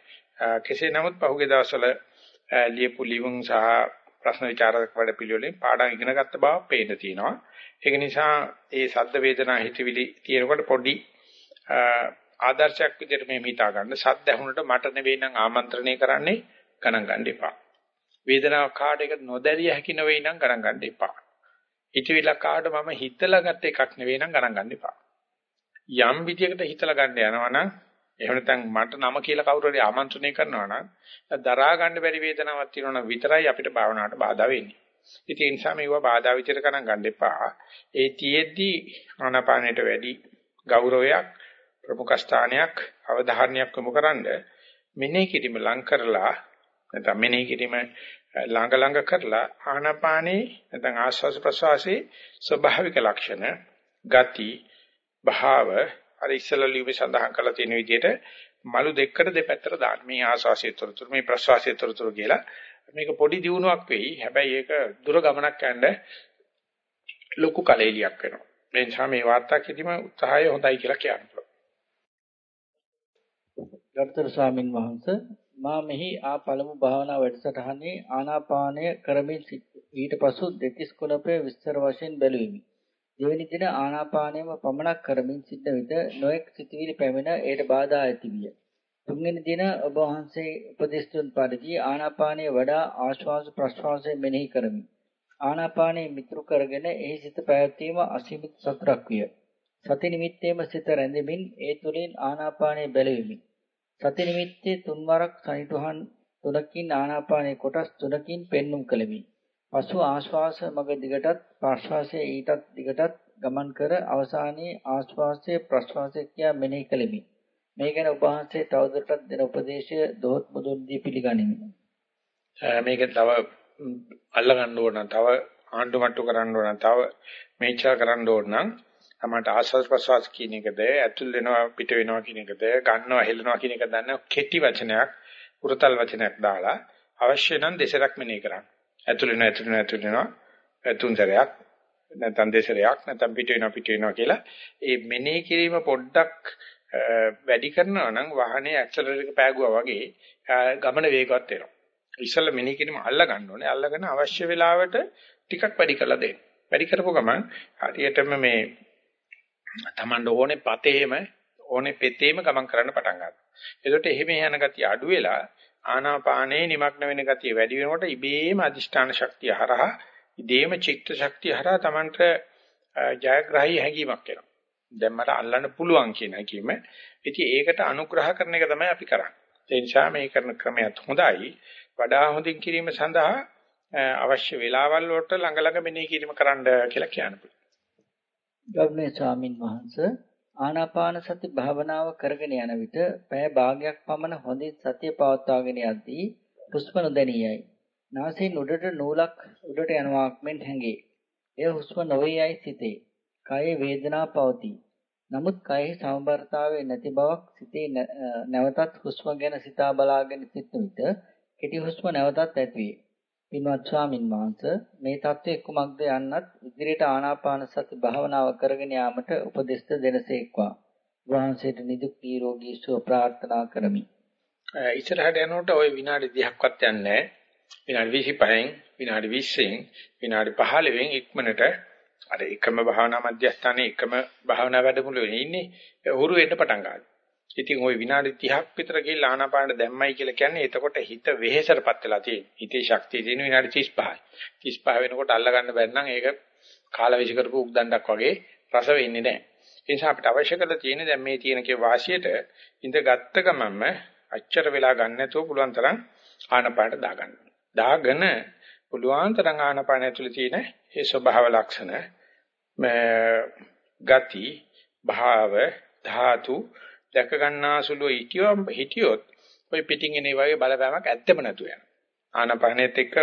කෙසේ නමුත් පහුගිය දවස්වල ලියපු ලියුම් සහ ප්‍රශ්න විචාරක වැඩ පිළිවෙලින් පාඩම් ඉගෙන ගත්ත බව පේන්න තියෙනවා. ඒක නිසා ඒ සද්ද වේදනා හිතවිලි තියෙනකොට පොඩි ආදර්ශයක් විදිහට මේ හිතා ගන්න. සද්ද ඇහුනට මට නෙවෙයි නම් ආමන්ත්‍රණය කරන්නේ ගණන් ගන්න එපා. වේදනාව කාඩ එක නොදැරිය හැකි නෙවෙයි නම් ගණන් ගන්න එපා. හිතවිල්ල කාඩ මම හිතලා ගත්ත එකක් නෙවෙයි නම් ගණන් ගන්න එපා. යම් විදියකට හිතලා ගන්න යනවා නම් එහෙම නැත්නම් මට නම කියලා කවුරු හරි ආමන්ත්‍රණය කරනවා නම් දරා ගන්න බැරි වේදනාවක් තියෙනවා නම් විතරයි අපිට භාවනාවට බාධා වෙන්නේ. ඉතින් ඒ නිසා මේවා බාධා විචාර කරන් ගන්න එපා. ඒ තියෙද්දි ආනාපානයට වැඩි ගෞරවයක් ප්‍රමුඛ ස්ථානයක් අවධාරණයක් යොමු කරන්ඩ මෙනෙහි කිරීම ලං කරලා නැත්නම් මෙනෙහි කිරීම ළඟ ළඟ කරලා ආනාපානේ නැත්නම් ආස්වාස ප්‍රසවාසයේ ස්වභාවික ලක්ෂණ ගති භාව අර ඉස්සලා ලියුමේ සඳහන් කරලා තියෙන විදිහට මලු දෙකකට දෙපැත්තට දාන්න. මේ ආස්වාසයේ තොරතුරු මේ ප්‍රසවාසයේ තොරතුරු කියලා. මේක පොඩි දියුණුවක් වෙයි. හැබැයි ඒක දුර ගමනක් යන්න ලොකු කලෙලියක් වෙනවා. මේ නිසා මේ වාර්තා කිරීම උත්සාහය හොඳයි කියලා කියන්න ගරුතර ස්වාමින් වහන්සේ මා මෙහි ආ පළමු භාවනා වැඩසටහනේ ආනාපානය කරමින් ඊට පසු දෙතිස් කුණපේ විස්තර වශයෙන් බැලුවෙමි. දෙවැනි දින ආනාපානයම පමණක් කරමින් සිටන විට නොඑක් සිතුවිලි පැමිණ ඒට බාධා ඇති විය. තුන්වෙනි දින ඔබ වහන්සේ උපදෙස් දුන් පරිදි ආනාපානය වඩා ආශ්වාස ප්‍රශ්වාසය මෙනෙහි කරමි. ආනාපානය මිතුරු කරගෙන එහි සිත පැවැත්වීම අසීමිත සතුටක් විය. සති නිමිත්තේම සිත රැඳෙමින් ඒ තුලින් ආනාපානය බැලුවෙමි. සති නිමිත්තේ තුන්වරක් සනිටුහන් තුනකින් ආනාපානයේ කොටස් තුනකින් පෙන්눔 කළෙමි. පසු ආශ්වාස මග දිගටත් ප්‍රශ්වාසයේ ඊටත් දිගටත් ගමන් කර අවසානයේ ආශ්වාසයේ ප්‍රශ්වාසයේ කියා මෙනෙහි කළෙමි. මේ ගැන ඔබ වහන්සේ තවදුරටත් දෙන උපදේශය දොහොත් මුදුන් දී පිළිගනිමි. මේක තව අල්ල ගන්න ඕන තව ආණ්ඩු මට්ටු කරන්න ඕන තව මේචා කරන්න ඕන නම් තමන්ට ආස්වාද ප්‍රසවාස කියන එකද ඇතුල් වෙනවා පිට වෙනවා කියන එකද ගන්නවා හෙලනවා කියන එක දන්න කෙටි වචනයක් උරතල් වචනයක් දාලා අවශ්‍ය නම් දෙසරක් මෙනේ කරන්න. ඇතුල් වෙනවා ඇතුල් වෙනවා ඇතුල් වෙනවා තුන් සැරයක් නැත්නම් දෙසරයක් නැත්නම් පිට වෙනවා පිට වෙනවා කියලා ඒ මෙනේ කිරීම පොඩ්ඩක් වැඩි කරනවා නම් වාහනේ ඇක්සලරේටර් එක පෑගුවා වගේ ගමන වේගවත් වෙනවා. ඉස්සෙල්ල මෙනේ කිරීම අල්ල ගන්න ඕනේ. අල්ලගෙන අවශ්‍ය වෙලාවට ටිකක් වැඩි කරලා දෙන්න. වැඩි කරපුව ගමන් හරියටම මේ Tamand ඕනේ පතේම ඕනේ පෙතේම ගමන් කරන්න පටන් ගන්නවා. ඒකට එහෙම යන ගතිය අඩු වෙලා ආනාපානේ නිමග්න වෙන ගතිය වැඩි වෙනකොට ඉබේම අදිෂ්ඨාන ශක්තිය හරහා ඉදීම චිත්ත ශක්තිය හරහා Tamanට ජයග්‍රහී හැඟීමක් එනවා. දැන් මට අල්ලන්න පුළුවන් කියන හැඟීම. ඉතින් ඒකට අනුග්‍රහ කරන එක තමයි අපි කරන්නේ. ඒ නිසා මේ කරන ක්‍රමයක් හොඳයි. වඩා හොඳින් කිරීම සඳහා අවශ්‍ය වේලාවල් වලට ළඟ ළඟ මෙනෙහි කිරීම කරන්න කියලා කියන්න පුළුවන්. ගෞරවනීය ස්වාමින් වහන්සේ ආනාපාන සති භාවනාව කරගෙන යන විට පැය භාගයක් පමණ හොඳින් සතිය පවත්වාගෙන යද්දී හුස්ම නොදැනියයි. නාසයෙන් උඩට නූලක් උඩට යනවාක් මෙන් හැඟේ. එය හුස්ම නොවේයයි සිතේ. කයේ වේදනා පවතී. නමුත් කයෙහි සමබරතාවය නැති බවක් සිතේ නැවතත් හුස්ම ගැන සිතා බලාගෙන සිටන විට කෙටි හුස්ම නැවතත් ඇතිවේ. පින්වත් ස්වාමින් වහන්සේ මේ தත්ත්වයේ කුමක්ද යන්නත් ඉදිරියට ආනාපාන සති භාවනාව කරගෙන යාමට උපදෙස් දෙනසේක්වා. වහන්සේට නිදුක් නිරෝගී සුව ප්‍රාර්ථනා කරමි. ඉස්සරහට යනකොට ওই විනාඩි 30ක්වත් යන්නේ විනාඩි 25න් විනාඩි 20න් විනාඩි 15න් ඉක්මනට අර එකම භාවනා මධ්‍යස්ථානයේ එකම භාවනා වැඩමුළුවේ ඉන්නේ හුරු වෙන්න පටන් ගන්නවා. ඉතින් ওই විනාඩි 30ක් විතර ගිහලා ආනාපාන දැම්මයි කියලා කියන්නේ එතකොට හිත වෙහෙසටපත් වෙලා තියෙන. හිතේ ශක්තිය තියෙන විනාඩි 35යි. 35 වෙනකොට අල්ල ගන්න බැරි නම් ඒක කාලවිශ කරපු උක්දණ්ඩක් වගේ රස වෙන්නේ නැහැ. ඒ නිසා අපිට අවශ්‍ය කරලා තියෙන්නේ දැන් මේ තියෙන කේ වාසියට ඉඳ ගත්ත ගමන්ම අච්චර වෙලා ගන්න නැතුව පුළුවන් තරම් ආනාපානට දාගන්න. දාගෙන පුළුවන් තරම් ආනාපාන ඇතුලේ තියෙන ඒ ස්වභාව ලක්ෂණ ගති භාව ධාතු දැක ගන්නාසුළු හිටියොත් ඔය පිටින් එන වගේ බලපෑමක් ඇත්තම නැතු වෙනවා. ආනාපානෙත් එක්ක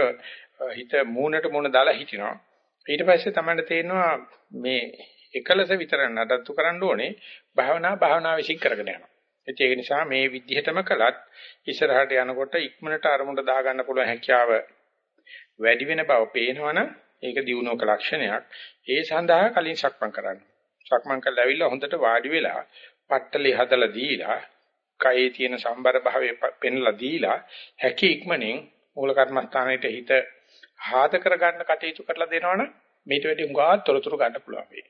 හිත මූණට මූණ දාලා හිටිනවා. ඊට පස්සේ තමයි තේරෙනවා මේ එකලස විතර නඩත්තු කරන්න ඕනේ භාවනා භාවනා විශ්ින් කරගෙන යනවා. ඒක නිසා මේ විදිහටම කළත් ඉස්සරහට යනකොට ඉක්මනට අරමුණට දාගන්න පුළුවන් හැකියාව වැඩි වෙන බව පේනවනම් ඒක දියුණුවක ලක්ෂණයක්. ඒ සඳහා කලින් සක්මන් කරන්න. සක්මන් කරලා ඇවිල්ලා හොඳට වාඩි වෙලා පට්ටලි හදලා දීලා කයේ තියෙන සම්බර භාවය පෙන්ලා දීලා හැකි ඉක්මනින් මූල කර්මස්ථානයේ හිත ආහත කරගන්න කටයුතු කරලා දෙනවනම් මේට වැඩි හුඟා තොරතුරු ගන්න පුළුවන් වෙයි.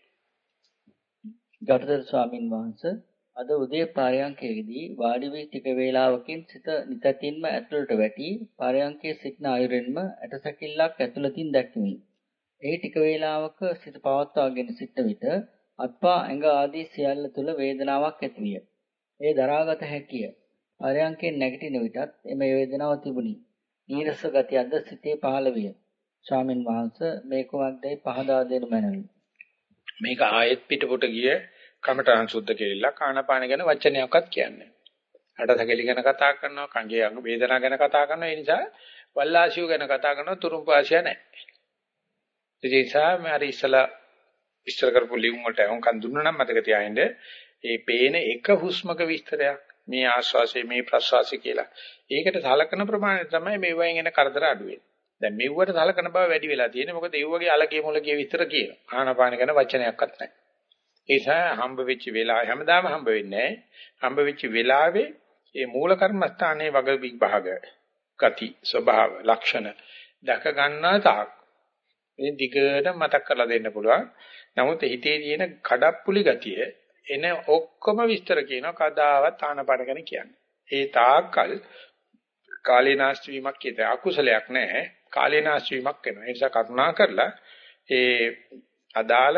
ගරුතර ස්වාමින් වහන්සේ අද උදේ පාරයන්කේදී වාඩි වී ටික වේලාවකින් සිත නිතින්ම ඇතුළට වැටි පාරයන්කේ සිටන අයුරෙන්ම ඇටසැකිල්ලක් ඇතුළතින් දැක්විනි. ඒ ටික වේලාවක සිත පවත්වාගෙන සිටන විට අත්පා ඇඟ ආදී සියල්ල තුල වේදනාවක් ඇතිවිය. ඒ දරාගත හැකිය. පාරයන්කේ නැගිටින විටත් එම වේදනාව තිබුණි. නීරස ගතියක්ද සිතේ පහළ විය. ස්වාමින් වහන්සේ මේ කුමක්දයි පහදා දෙනු මැනවි. මේක ආයෙත් පිටපොට ගිය කමඨාන් සුද්ධ කෙලිලා කානපාන ගැන වචනයක්වත් කියන්නේ. අටසකෙලි ගැන කතා කරනවා, කංගේ අංග වේදනා ගැන කතා කරනවා. ඒ නිසා වල්ලාසියු ගැන කතා කරනවා තුරුම්පාසිය නැහැ. ඒ නිසා මම අර ඉස්සලා විස්තර කරපු ලියුම් වලට වුන්කන් දුන්නා නම් මතක තියාගන්න ඒ පේන එක හුස්මක විස්තරයක් මේ ආශ්වාසය මේ ප්‍රශ්වාසය කියලා. ඒකට සලකන ප්‍රමාණය තමයි මේ වයින් එන කරදර අඩු වෙන්නේ. දැන් මෙව්වට සලකන බව වැඩි වෙලා තියෙන්නේ. මොකද ඒ වගේ අලගේ මුලගේ විතර කියන. ආනාපාන ගැන වචනයක්වත් නැහැ. ඒ නිසා හම්බ වෙච්ච වෙලාව හැමදාම හම්බ වෙන්නේ නැහැ. හම්බ වෙච්ච වෙලාවේ මේ මූල කර්මස්ථානයේ වග විභාග, ගති, ස්වභාව, ලක්ෂණ දැක ගන්නා තාක් මේ දිගට මතක් කරලා දෙන්න පුළුවන්. නමුත් හිතේ තියෙන කඩප්පුලි ගතිය එන ඔක්කොම විස්තර කියනවා කදාවත් ආනපන ගැන කියන්නේ. ඒ තාක්කල් කාලේ නාස්ති වීමක් කියත අකුසලයක් නැහැ. කාලේ නාස්ති වීමක් වෙනවා. ඒ නිසා කරුණා කරලා ඒ අදාළ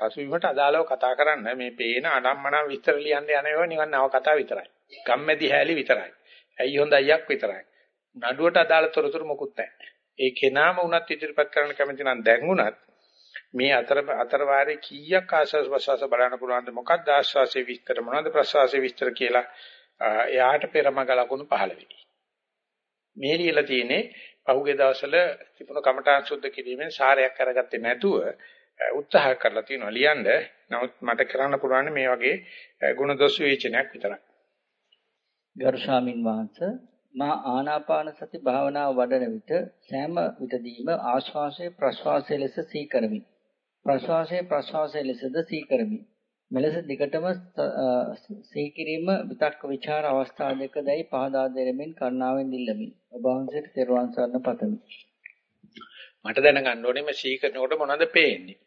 පසුබිමට අදාළව කතා කරන්න මේ පේන අනම්මනම් විස්තර ලියන්න යන ඒවා නිකන් නව කතා විතරයි. ගම්මැදි හැලී විතරයි. ඇයි හොඳ අයියක් විතරයි. නඩුවට අදාළ තොරතුරු මොකුත් නැහැ. ඒ කෙනාම උනත් ඉදිරිපත් කරන්න කැමති නම් දැන් උනත් මේ අතර අතර වාරේ කීයක් ආශාස ප්‍රසවාස බලන්න පුළුවන්ද මොකක්ද ආශාසයේ විස්තර මොනවද ප්‍රසවාසයේ විස්තර කියලා එයාට පෙරමග ලකුණු පහළ වෙයි. මේ ලියලා තියෙන්නේ පහුගිය දවස්වල තිබුණු කමඨාන් සුද්ධ කිරීමෙන් සාරයක් අරගත්තේ නැතුව උත්සාහ කරලා තියෙනවා ලියන්න. නමුත් මට කරන්න පුළුවන් මේ වගේ ගුණ දොස් විචනයක් විතරයි. ගරු ස්වාමින් වහන්සේ මා ආනාපාන සති භාවනාව වඩන විට සෑම විටදීම ආශ්වාසයේ ප්‍රශ්වාසයේ ලෙස සීකරමි. ප්‍රශ්වාසයේ ප්‍රශ්වාසයේ ලෙසද සීකරමි. මෙලෙස දිගටම සීකිරීම විතක්ක ਵਿਚාර අවස්ථා දෙකදයි පහදා දෙරමින් කරුණාවෙන් ඉල්ලමි. ඔබ වහන්සේට තෙරුවන් සරණ පතමි. මට දැනගන්න ඕනේ මේ සීකරනකොට මොනවද පේන්නේ?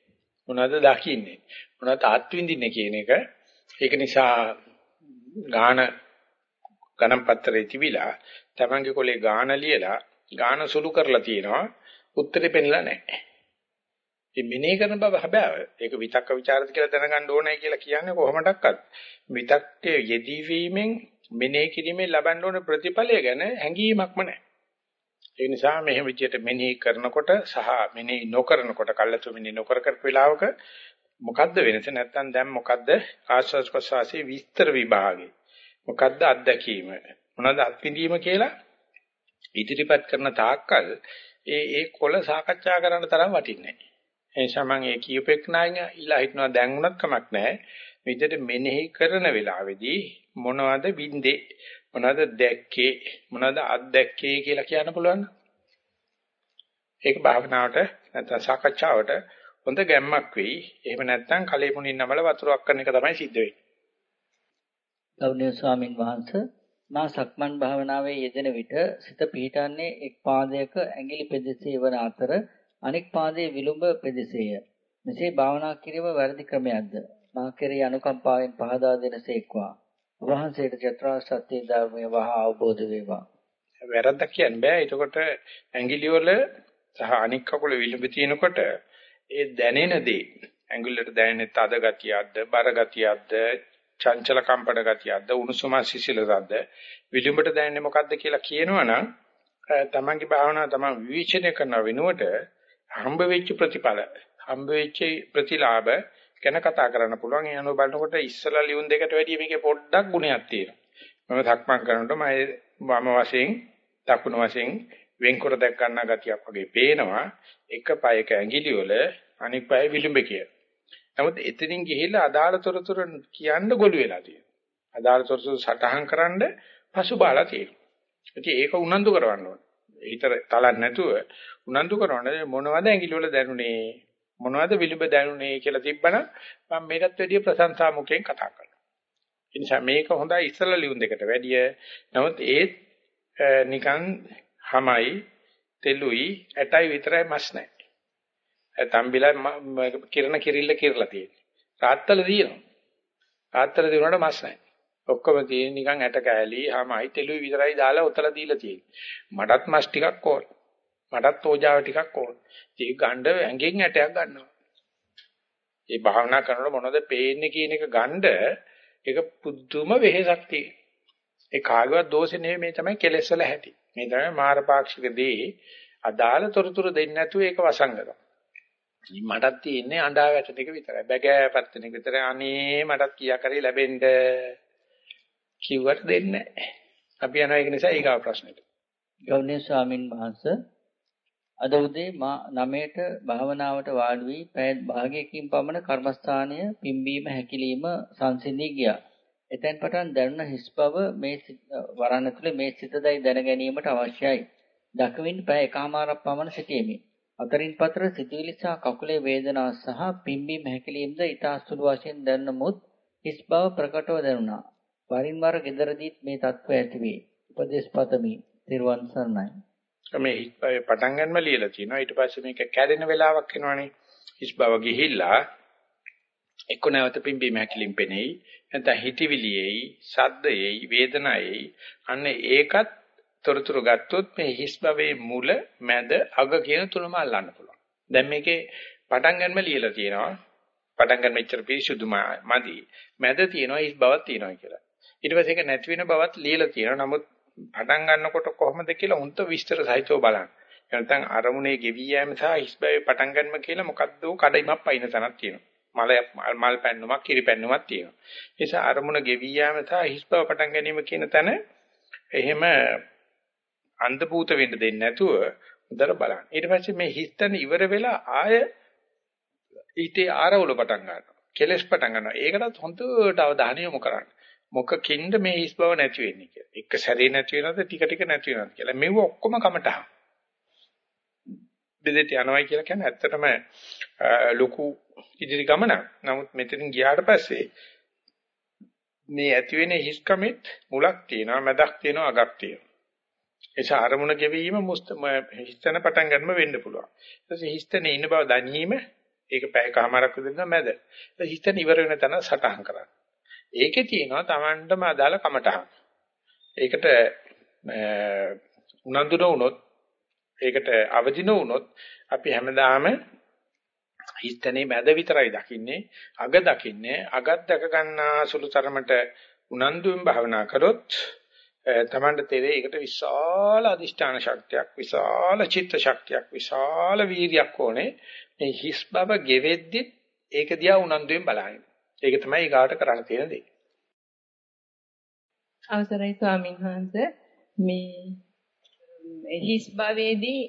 මොනවද දකින්නේ? මොනවද අත්විඳින්නේ කියන එක. ඒක නිසා ගාන ගණන් පත්‍රයේ තිබිලා තමන්ගේ කොලේ ගාන ලියලා ගාන සුළු කරලා තියෙනවා උත්තරේ පෙන්නලා නැහැ. මේ මෙනේ කරන බව හැබැයි ඒක විතක්ක ਵਿਚාරද කියලා දැනගන්න ඕනේ කියලා කියන්නේ කොහොමඩක්වත්. විතක්කේ යෙදී වීමෙන් මෙනේ කිරීමෙන් ලබන්න ඕන ප්‍රතිඵලය ගැන හැඟීමක්ම නැහැ. ඒ නිසා මෙහෙම විදියට මෙනෙහි කරනකොට සහ මෙනෙහි නොකරනකොට කල්ලාතු මෙනෙහි නොකර කරපු වෙලාවක මොකද්ද වෙනස? නැත්තම් දැන් මොකද්ද? ආස්වාද ප්‍රසවාසයේ විස්තර විභාගේ. මොකද්ද අත්දැකීම? මොනවද අත්විඳීම කියලා ඉදිරිපත් කරන තාක්කල් ඒ ඒ කොළ සාකච්ඡා කරන්න තරම් වටින්නේ නැහැ. ඒ නිසා මම ඒ කියූපෙක් නායන ඉලා හිටනවා දැන් උනත් කමක් නැහැ. විදිහට මෙනෙහි කරන වෙලාවේදී මොනවද බින්දේ මොනවද දැක්කේ මොනවද අත්දැක්කේ කියලා කියන්න පුළුවන්. ඒක භාවනාවට නැත්නම් සාකච්ඡාවට හොඳ ගැම්මක් වෙයි. එහෙම නැත්නම් කලෙමුණින් නමල වතුරක් කරන එක තමයි සිද්ධ වෙන්නේ. ගෞරවනීය ස්වාමින් වහන්සේ මා සක්මන් භාවනාවේ යෙදෙන විට සිත පිහිටන්නේ එක් පාදයක ඇඟිලි පෙදෙසේ වන අතර අනෙක් පාදයේ විලුඹ පෙදෙසේය. මෙසේ භාවනා කිරීම වැරදි ක්‍රමයක්ද? මා කෙරෙහි අනුකම්පාවෙන් පහදා දෙනසේක්වා. වහන්සේට චතුරාර්ය සත්‍ය ධර්මය වහා අවබෝධ වේවා. වැරද්දක් කියන්න බෑ. එතකොට ඇඟිලි වල සහ අනික් කකුල විලුඹ තියෙනකොට ඒ දැනෙන දේ ඇඟිල්ලට දැනෙන තද ගතියක්ද, බර ගතියක්ද, චංචල කම්පන ගතියක්ද, උණුසුම සිසිලසක්ද, විලුඹට දැනෙන්නේ මොකද්ද කියලා කියනවනම් තමන්ගේ භාවනාව තමන් විවේචනය කරන වෙනුවට හම්බ වෙච්ච ප්‍රතිඵල, හම්බ වෙච්ච ප්‍රතිලාභ ගැන කතා කරන්න පුළුවන්. ඒ අනුව බලනකොට ඉස්සලා ලියුම් දෙකට වැඩිය මේකේ පොඩ්ඩක් ගුණයක් තියෙනවා. මම සක්මන් කරනකොට මම වම වශයෙන්, දකුණු වශයෙන් වෙන්කර දැක් ගන්නා ගතියක් වගේ පේනවා. එක පයක ඇඟිලි වල අනික් පය විලුඹ කිය. නමුත් එතනින් ගිහිල්ලා අදාළ තොරතුරු කියන්න ගොළු වෙලා තියෙනවා. අදාළ තොරතුරු සටහන් කරන්න පසුබාලා තියෙනවා. ඉතින් ඒක උනන්දු කරවන්න ඕනේ. හිත තලන්න නැතුව උනන්දු කරවන්න මොනවද ඇඟිලි වල දැනුනේ මොනවද විලිඹ දැනුනේ කියලා තිබ්බනම් මම මේකත් වැඩිය ප්‍රශංසා මුඛයෙන් කතා කරනවා. ඒ නිසා මේක හොඳයි ඉස්සලා ලියුම් දෙකට වැඩිය. නමුත් ඒත් නිකන් හැමයි තෙලුයි ඇටයි විතරයි මස් නැහැ. තම්බිලා කිරණ කිරිල්ල කිරලා තියෙන්නේ. රාත්තල දිනනවා. රාත්තල දිනුනට මස් නැහැ. ඔක්කොම තියෙන නිකන් ඇට කෑලි හැමයි තෙලුයි විතරයි දාලා උතලා දීලා තියෙන්නේ. මටත් මස් ටිකක් ඕන. මටත් ඕජාව ටිකක් ඕන. ඒක ගණ්ඩ ඇඟෙන් ඇටයක් ගන්නවා. ඒ භාවනා කරනකොට මොනවද පේන්නේ කියන එක ගණ්ඩ ඒක පුදුම වෙහෙසක් තියෙන. ඒ කාගේවත් දෝෂේ නෙවෙයි මේ තමයි කෙලෙස් වල හැටි. මේ තමයි මාරපාක්ෂික දේ අදාළ තොරතුරු දෙන්නේ නැතුව ඒක වසංගතම්. මටත් තියෙන්නේ අඬා වැටෙන එක විතරයි. බැගෑපත් වෙන එක විතරයි. අනේ මටත් කියා කරේ ලැබෙන්න කිව්වට දෙන්නේ නැහැ. අපි යනවා ඒක නිසා ඊගාව ප්‍රශ්නෙට. ගෞරවනීය ස්වාමින් වහන්සේ අද උදේ මා 9ට භාවනාවට වාඩි වී පැය භාගයකින් පමණ කර්මස්ථානය පිම්බීම හැකිලිම සංසිඳී ගියා. එතෙන් පටන් දැනුණ හිස් බව මේ වරණ තුළ මේ සිතදයි දැන ගැනීමට අවශ්‍යයි. දකවින් පැය එකමාරක් පමණ සිටීමේ. අතරින් පතර සිතුවිලි සහ කකුලේ වේදනා සහ පිම්බීම හැකිලීමද ඊට අසුළු වශයෙන් දැනුමුත් හිස් බව ප්‍රකටව දැනුණා. වරින් වර gederadit මේ தত্ত্বය ඇති වේ. උපදේශ පතමි. තිරුවන් සරණයි. මේ පටන් ගන්නම ලියලා තිනවා. ඊට පස්සේ මේක කැඩෙන වෙලාවක් එනවනේ. හිස් බව ගිහිල්ලා එක්ක නැවත පිම්බීම හැකිලින් පෙනෙයි. නැත්නම් හිතවිලියේයි, සද්දයේයි, වේදනයේයි අන්න ඒකත් තොරතුරු ගත්තොත් මේ හිස් භවයේ මුල, මැද, අග කියන තුනම අල්ලන්න පුළුවන්. දැන් මේකේ පටන් ගන්නම ලියලා තිනවා. පටන් ගන්න මෙච්චර පිරිසුදුම මදි. මැද තියෙනවා හිස් බවක් තියෙනවා කියලා. ඊට පස්සේ ඒක නැති වෙන බවත් ලියලා තියෙනවා නමුත් පටන් ගන්නකොට කොහොමද කියලා උන්ට විස්තර සහිතව බලන්න. නැත්නම් අරමුණේ ගෙවි යෑම සහ හිස්බැවේ පටන් ගන්නම කියලා මොකද්ද කඩයිමක් පයින් තැනක් තියෙනවා. මල මල් පැන්නුමක් කිරි පැන්නුමක් තියෙනවා. ඒ නිසා අරමුණ ගෙවි යෑම සහ හිස්බව පටන් ගැනීම කියන තැන එහෙම අන්ධභූත වෙන්න දෙන්නේ නැතුව හොඳට බලන්න. ඊට පස්සේ මේ හිස්තන ඉවර වෙලා ආය ඊටේ ආරවුල පටන් ගන්නවා. කෙලස් පටන් ගන්නවා. ඒකටත් හොඳට අවධානය යොමු කරන්න. මොකකින්ද මේ හිස් බව නැති වෙන්නේ කියලා. එක සැරේ නැති වෙනවද ටික ටික නැති වෙනවද කියලා. මේව ඔක්කොම කමටහන්. බෙදෙට යනවයි කියලා කියන්නේ ඇත්තටම ලොකු ඉදිරි ගමනක්. නමුත් මෙතනින් ගියාට පස්සේ මේ ඇති වෙන හිස්කමෙත් මුලක් තියෙනවා, මැදක් තියෙනවා, අගක් තියෙනවා. ඒ අරමුණ ගෙවීම හිස්තන පටන් ගන්නම වෙන්න පුළුවන්. ඊට පස්සේ හිස්තනේ ඉන්න බව දැනීම ඒක පැයකමාරක් විතර මැද. හිස්තන ඉවර වෙන තැන සටහන් කරන්න. ඒකේ තියෙනවා Tamandම අදාළ කමටහන්. ඒකට උනන්දු නොවුනොත් ඒකට අවදි නොවුනොත් අපි හැමදාම හිතනේ මැද විතරයි දකින්නේ අග දකින්නේ අගත් දැක ගන්නා සුළු තරමට උනන්දුවෙන් භාවනා කරොත් තමන්ට තේරෙයි ඒකට විශාල අදිෂ්ඨාන ශක්තියක් විශාල චිත්ත ශක්තියක් විශාල වීර්යයක් ඕනේ මේ හිස් බව ගෙවෙද්දි ඒක දිහා උනන්දුවෙන් බලහින්න ඒක තමයි ඊගාට කරන්න තියෙන දේ. අවසරයි ස්වාමීන් වහන්සේ මේ හිස් භවයේදී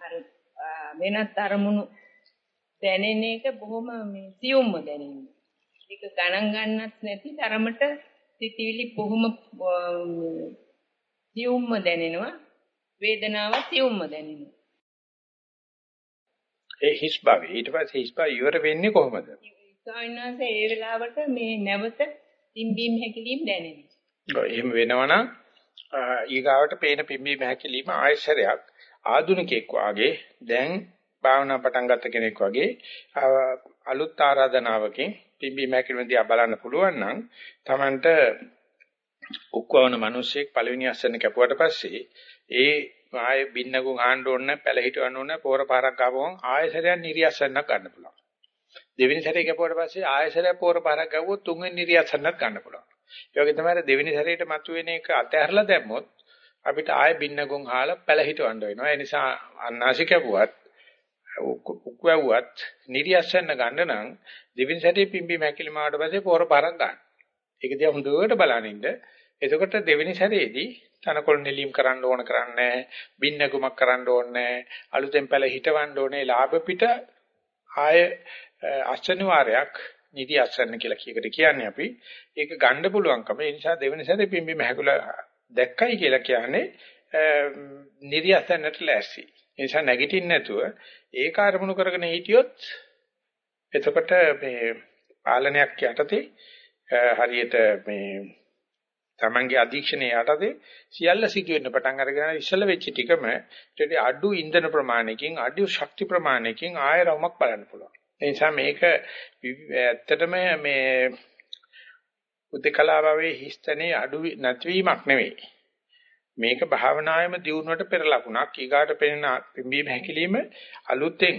අර වෙනත් අරමුණු දැනෙන එක බොහොම මේ සියුම්ම දැනෙන්නේ. ඒක ගණන් ගන්නත් නැති තරමට සිතිවිලි බොහොම සියුම්ම දැනෙනවා. වේදනාව සියුම්ම දැනෙනවා. ඒ හිස් භවය ඊට පස්සේ හිස් භවය ඉවර වෙන්නේ කොහොමද? ස්වාමීන් වහන්සේ ඒ වෙලාවට මේ නැවත පිම්බීම හැකිලිම දැනෙනවා. ඔව් එහෙම වෙනවනම් ඊගාවට පේන පිම්බීම හැකිලිම ආයශරයක් ආදුනිකෙක් වාගේ දැන් භාවනා පටන් ගත්ත කෙනෙක් වගේ අලුත් ආරාධනාවකින් පිම්බි මැකිලිමදී බලන්න පුළුවන් නම් Tamanට උක්වවන මිනිස්සෙක් පළවෙනි අස්සන කැපුවට පස්සේ ඒ ආයේ බින්නගුන් ආන්න ඕනේ පැල හිටවන්න ඕනේ පෝර පාරක් ගාවම ආයෙසරයක් නිරියස්සන්නක් ගන්න පුළුවන්. දෙවෙනි සැරේ කැපුවට පස්සේ ආයෙසරයක් පෝර පාරක් ගාවුවොත් තුන්වෙනි නිරියස්සන්නක් ගන්න පුළුවන්. ඒ වගේ තමයි දෙවෙනි සැරේට මතුවෙන එක අතහැරලා දැම්මොත් අපිට ආයෙ බින්නගුන් හාලා පැල හිටවන්න වෙනවා. ඒ නිසා අන්නාසි කැපුවත් උක්වැව්වත් නිරියස්සන්න ගන්න නම් දෙවෙනි සැරේ පිම්බි මැකිලි මාවට පස්සේ පෝර පාරක් ගන්න. ඒක දිහා හොඳට බලනින්න. එතකොට දෙවෙනි සැරේදී තනකොළ නෙලීම් කරන්න ඕන කරන්නේ බින්නගුමක් කරන්න ඕනේ අලුතෙන් පැල හිටවන්න ඕනේ ලාභ පිට ආය අෂ්ටනිවාරයක් නිදි අසන්න කියලා කීකට කියන්නේ අපි. ඒක ගන්න පුළුවන්කම. ඒ නිසා දෙවෙනි සැරේ පිම්බි මහකුල දැක්කයි කියලා කියන්නේ නිදි අසන්නට ලෑස්ති. ඒ නිසා නැගිටින්න නැතුව ඒක අරමුණු කරගෙන හිටියොත් එතකොට මේ පාලනයක් යටතේ හරියට මේ තමන්ගේ අධීක්ෂණය යටතේ සියල්ල සිදු වෙන්න පටන් අරගෙන ඉස්සල වෙච්ච ටිකම ඊට අඩු ඉන්ධන ප්‍රමාණයකින් අඩු ශක්ති ප්‍රමාණයකින් ආය රවුමක් බලන්න පුළුවන්. ඒ නිසා මේක ඇත්තටම මේ උද්දකලා භාවයේ හිස්තනේ අඩු නැතිවීමක් නෙවෙයි. මේක භාවනායේම දියුණුවට පෙර ලකුණක්. ඊගාට පෙනෙන පිම්බීම හැකිලිම අලුතෙන්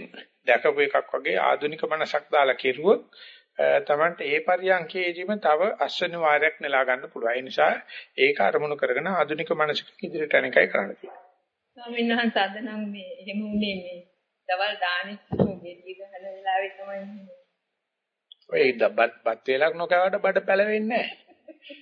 දැකපු එකක් වගේ ආධුනික මනසක් දාලා කෙරුවොත් තමන්ට ඒ පරියන්කේදීම තව අස්වැනි වාරයක් නෙලා ගන්න පුළුවන්. ඒ නිසා ඒක අරමුණු කරගෙන ආධුනික මනසක ඉදිරියට යන එකයි කරන්න තියෙන්නේ. ස්වාමීන් වහන්සේ අද නම් මේ එහෙම උනේ මේ දවල් දානෙත් ගෙඩිය ගහන වෙලාවෙ තමයි. ඔය බත් බත් වේලක් නොකවට බඩ පැලවෙන්නේ නැහැ.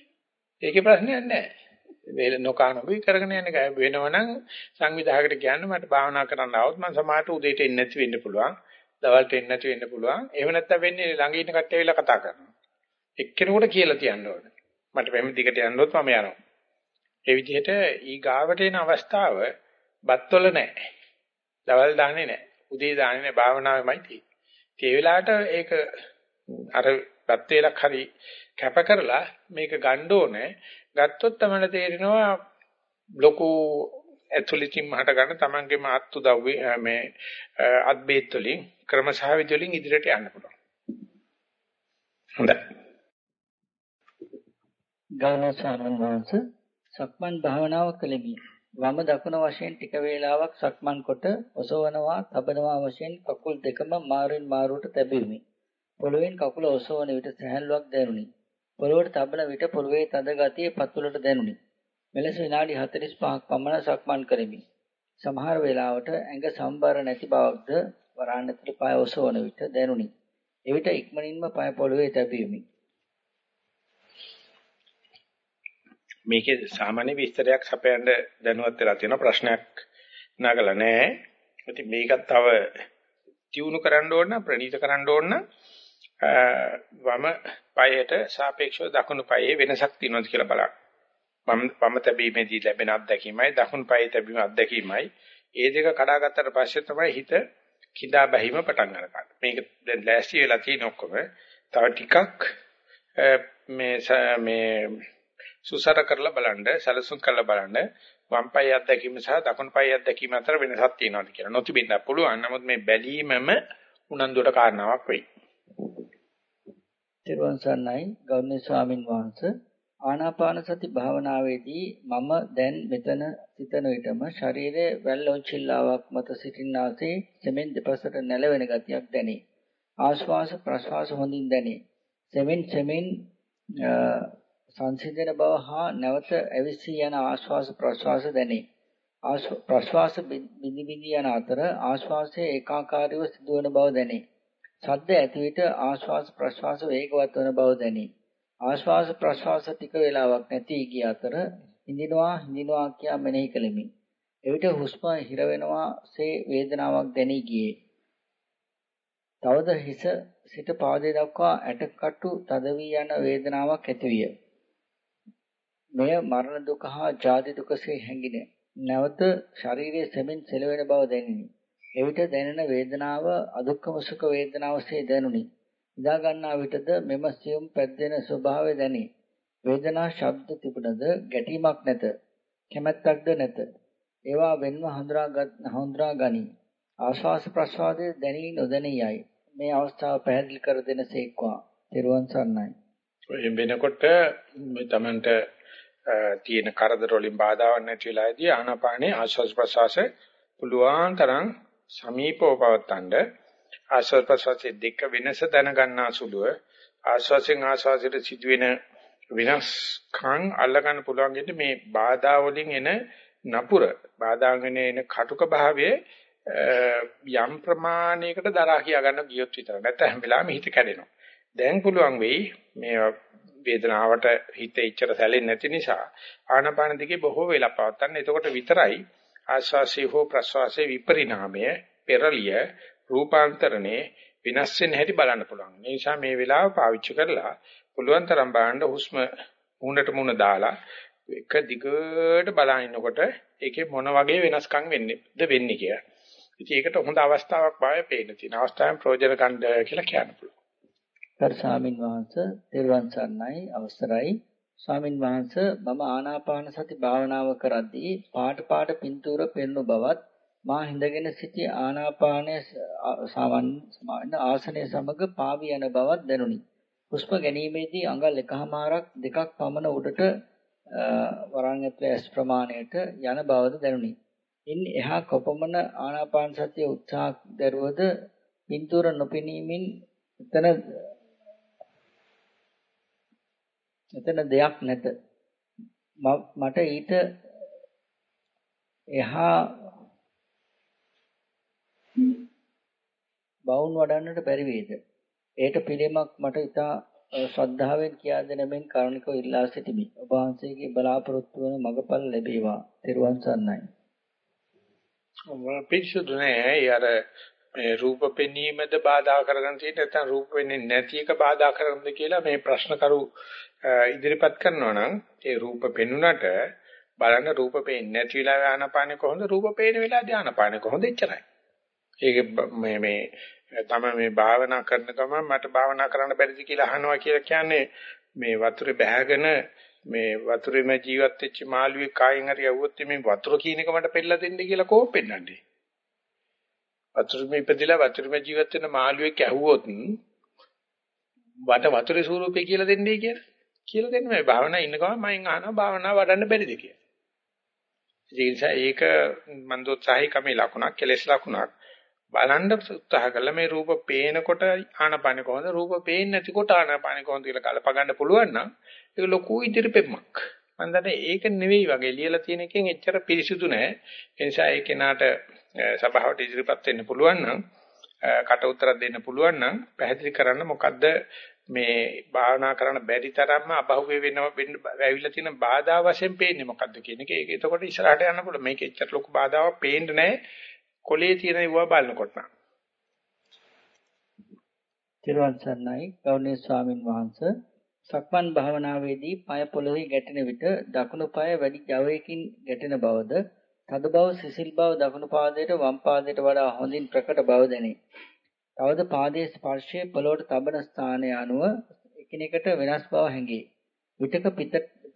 ඒකේ ප්‍රශ්නයක් නැහැ. වේල නොකානොබි කරගෙන යන එක වෙනවනම් සංවිධායකට කියන්න මට භාවනා කරන්න આવොත් මම සමාහට උදේට එන්නේ නැති වෙන්න පුළුවන්. දවල්ට එන්නේ නැති වෙන්න පුළුවන්. එහෙම නැත්නම් වෙන්නේ ළඟ ඉන්න කට්ටිය වෙලා කතා කරනවා. එක්කෙනෙකුට කියලා තියන්න ඕනේ. මට මෙහෙම දිගට යන්නොත් මම යනවා. ඒ විදිහට ඊ ගාවට එන අවස්ථාව බත්වල නැහැ. දවල් දාන්නේ නැහැ. උදේ දාන්නේ නැහැ. භාවනාවෙමයි තියෙන්නේ. ඒ වෙලාවට ඒක අර බත් වේලක් හරි කැප කරලා මේක ගන්න ඕනේ. ගත්තොත් තමයි තේරෙනවා ලොකු ඇතුළතින් මහට ගන්න තමන්ගේම අත් උදව් මේ අත් බේත් වලින් ක්‍රමසහ විදි වලින් ඉදිරියට යන්න පුළුවන්. හොඳයි. ගානසාරණ වහන්සේ සක්මන් භාවනාව කළෙමි. වම දකුණ වශයෙන් ටික වේලාවක් සක්මන් කොට ඔසවනවා, තබනවා වශයෙන් කකුල් දෙකම මාරුවෙන් මාරුවට තැබෙමි. පොළවෙන් කකුල ඔසවන විට සැහැල්ලුවක් දැනුනි. පොළොවට තබන විට පොළවේ තද ගතිය පතුලට දැනුනි. මෙලෙස විනාඩි 45ක් පමණ සක්මන් කරමි. සමහර වෙලාවට ඇඟ සම්බර නැති බවක්ද වරාණතට පය ඔසවන විට දැනුනි. එවිට ඉක්මනින්ම පය පොළවේ තැබීමි. මේකේ සාමාන්‍ය විස්තරයක් සපයන්න දැනුවත් වෙලා තියෙන ප්‍රශ්නයක් නගලා නැහැ. ඉතින් මේකත් තව තියුණු කරන්න ඕන ප්‍රණීත කරන්න ඕන වම පයයට සාපේක්ෂව දකුණු පයේ වෙනසක් තියෙනවද කියලා බලන්න. වම් වම තැබීමේදී ලැබෙන අත්දැකීමයි දකුණු පයේ තැබීම අත්දැකීමයි ඒ දෙක කඩාගත්තට පස්සේ තමයි හිත කිඳා බැහිම පටන් ගන්න. මේක දැන් ලෑස්ති වෙලා තියෙන ඔක්කොම තව ටිකක් මේ මේ සුසර කරලා බලන්න, සැලසුම් කරලා බලන්න වම් පාය අත්දැකීම සහ දකුණු පාය අත්දැකීම අතර වෙනසක් තියෙනවද කියලා. නොතිබෙන්න පුළුවන්. නමුත් මේ බැලීමම උනන්දුවට කාරණාවක් වෙයි. තිරුවන් සරණයි ගෞරවනීය ස්වාමින් වහන්සේ ආනාපාන සති භාවනාවේදී මම දැන් මෙතන සිතන විටම ශරීරයේ වැල්ලොන්චිල්ලාවක් මත සිටින්නාසේ සෙමෙන් දෙපසට නැලවෙන ගතියක් දැනේ. ආශ්වාස ප්‍රශ්වාස හොඳින් දැනේ. සෙමෙන් සෙමෙන් සංසිඳන බව හා නැවත ඇවිස්සී යන ආශ්වාස ප්‍රශ්වාස දැනේ. ප්‍රශ්වාස බිඳි බිඳි යන අතර ආශ්වාසයේ ඒකාකාරීව සිදුවන බව දැනේ. ශබ්ද ඇති විට ආශ්වාස ප්‍රශ්වාස වේගවත් වන බව දැනේ. ආශ්වාස ප්‍රශ්වාස ටික වේලාවක් නැති ගිය අතර හිඳිනවා හිඳිනවා කියා මෙනෙහි කළෙමි. එවිට හුස්ම හිර වෙනවාසේ වේදනාවක් දැනී ගියේ. තවද හිස සිට පාදයේ දක්වා ඇටකටු තද වී යන වේදනාවක් ඇතිවිය. මෙය මරණ දුක හා ජාති දුකසේ හැඟිනේ. නැවත ශරීරයේ සෙමින් සෙලවෙන බව දැනිනි. එවිට දැනෙන වේදනාව අදුක්කම සුඛ වේදනාවසේ දැනුනි. ඉදා ගන්නා විටද මෙම සියුම් පැද්දෙන ස්වභාවය දැනේ. වේදනා ශබ්ද තිබුණද ගැටීමක් නැත. කැමැත්තක්ද නැත. ඒවා වෙන්ව හඳුනාගත් හඳුනා ගනි. ආශ්වාස ප්‍රශ්වාසයේ දැනී නොදැනී යයි. මේ අවස්ථාව පැහැදිලි කර දෙනසේක්වා. තෙරුවන් සරණයි. ඔය වෙනකොට තමන්ට තියෙන කරදර වලින් බාධාවක් නැති වෙලාවේදී ආනාපානේ ආශ්වාස ප්‍රශ්වාස පුළුවන් තරම් සමීපව පවත්තන්න ආශ්වාස ප්‍රශ්වාසයේ දෙක වෙනස දැනගන්නා සුළුව ආශ්වාසයෙන් ආශ්වාසයට සිදුවෙන වෙනස්කම් අල්ලගන්න පුළුවන් මේ බාධා වලින් එන නපුර බාධාගෙන එන කටුක භාවයේ යම් ප්‍රමාණයකට දරා කියා ගන්න ගියොත් විතර නැත්නම් හැම වෙලාවෙම හිත කැඩෙනවා. දැන් පුළුවන් වෙයි මේ වේදනාවට හිත ඉච්චර සැලෙන්නේ නැති නිසා ආනාපාන දිගේ බොහෝ වෙලා පවත්තන්න. එතකොට විතරයි ආස්වාසේ හෝ ප්‍රස්වාසේ විපරිණාමය පෙරලිය රූපාන්තරණේ විනාශ වෙන හැටි බලන්න පුළුවන්. ඒ නිසා මේ වෙලාව පාවිච්චි කරලා පුළුවන් තරම් බලන්න හුස්ම මුණට මුණ දාලා එක දිගට බලනකොට ඒකේ මොන වගේ වෙනස්කම් වෙන්නේද වෙන්නේ කියලා. ඉතින් ඒකට හොඳ අවස්ථාවක් බාය පේන තියෙන අවස්ථාවෙන් ප්‍රයෝජන ගන්න කියලා කියන්න පුළුවන්. කර ස්වාමින් වහන්සේ තෙරුවන් සරණයි අවසරයි. ස්වාමින් වහන්සේ මම ආනාපාන සති භාවනාව කරද්දී පාට පාට පින්තූර පෙන්වු බවත් මා හිඳගෙන සිටි ආනාපානයේ සාමාන්‍ය ආසනයේ සමග පාවි යන බවක් දැනුනි. හුස්ම ගැනීමේදී අඟල් එකහමාරක් දෙකක් පමණ උඩට වරන් ඇතුලේ ඇස් ප්‍රමාණයට යන බවද දැනුනි. ඉන් එහා කොපමණ ආනාපාන සතිය උත්සාහ දරුවද පින්තූර නොපෙනීමෙන් එතන එතන දෙයක් නැත. මට ඊට එහා බවුන් වඩන්නට බැරි වේද? ඒට පිළිමක් මට ඉතා ශ්‍රද්ධාවෙන් කියා දෙන මෙන් කරුණිකව ඉල්ලා සිටිමි. ඔබ වහන්සේගේ බලාපොරොත්තු වන මඟපල් ලැබේවා. ත්වන් සරණයි. පිරිසුදු නෑ. අර මේ රූප පෙනීමද බාධා කරගෙන තියෙන නැත්නම් රූප වෙන්නේ නැති එක බාධා කරනද කියලා මේ ප්‍රශ්න කරු ඉදිරිපත් කරනවා නම් ඒ රූප පෙනුනට බලන්න රූප පේන්නේ නැති වෙලාව ආනපානේ කොහොමද රූප පේන වෙලාවදී ආනපානේ කොහොමද එච්චරයි. ඒක මේ මේ තමයි මේ භාවනා කරන ගමන් මට භාවනා කරන්න බැරිද කියලා අහනවා කියලා කියන්නේ මේ වතුරේ බැහැගෙන මේ වතුරේම ජීවත් වෙච්ච මාළුවෙක් කායෙන් හරි යවුවොත් මේ වතුර කියන එක මට පෙන්නලා දෙන්න කියලා කොහොම පෙන්නන්නේ? වතුරේ ඉපදිලා වතුරේම ජීවත් වෙන මාළුවෙක් ඇහුවොත් වට වතුරේ ස්වරූපය කියලා දෙන්නේ කියලා. කියලා දෙන්න මේ භාවනා ඉන්න ගමන් මම අහනවා භාවනා වඩන්න බැරිද කියලා. ඒ නිසා ඒක මන් දොත්සාහි කමේ ලකුණක් කෙලස් ලකුණක්. බලන්න උත්සාහ කළා මේ රූප පේනකොට ආනපාන කොහොමද රූප පේන්නේ නැතිකොට ආනපාන කොහොමද කියලා කල්ප ගන්න පුළුවන් නම් ඒක ලොකු ඉදිරිපෙම්මක් මම දන්නේ ඒක නෙවෙයි වගේ ලියලා තියෙන එකෙන් එච්චර පිරිසිදු නෑ ඒ නිසා ඒ කෙනාට සභාවට ඉදිරිපත් වෙන්න පුළුවන් නම් කට උතරක් දෙන්න පුළුවන් නම් පැහැදිලි කරන්න මොකද්ද මේ භාවනා කරන්න බැරි තරම්ම අබහුවේ වෙන වෙන්න ඇවිල්ලා තියෙන බාධා වශයෙන් පේන්නේ මොකද්ද කියන එක. ඒක එතකොට ඉස්සරහට යන්න පුළුවන්. මේක එච්චර ලොකු බාධාවක් පේන්නේ නැහැ. කොලේ තියෙන ඒවා බලනකොට නම්. තිරුවන් සරණයි ගෞරවනීය ස්වාමින් වහන්සේ සක්මන් භාවනාවේදී පාය පොළොවේ ගැටෙන විට දකුණු පාය වැඩි ජවයකින් ගැටෙන බවද තද බව සිසිල් බව දකුණු පාදයට වම් පාදයට වඩා හොඳින් ප්‍රකට බව දැනේ. තවද පාදයේ ස්පර්ශයේ පොළොවට තබන ස්ථානය අනුව එකිනෙකට වෙනස් බව හැඟේ. විටක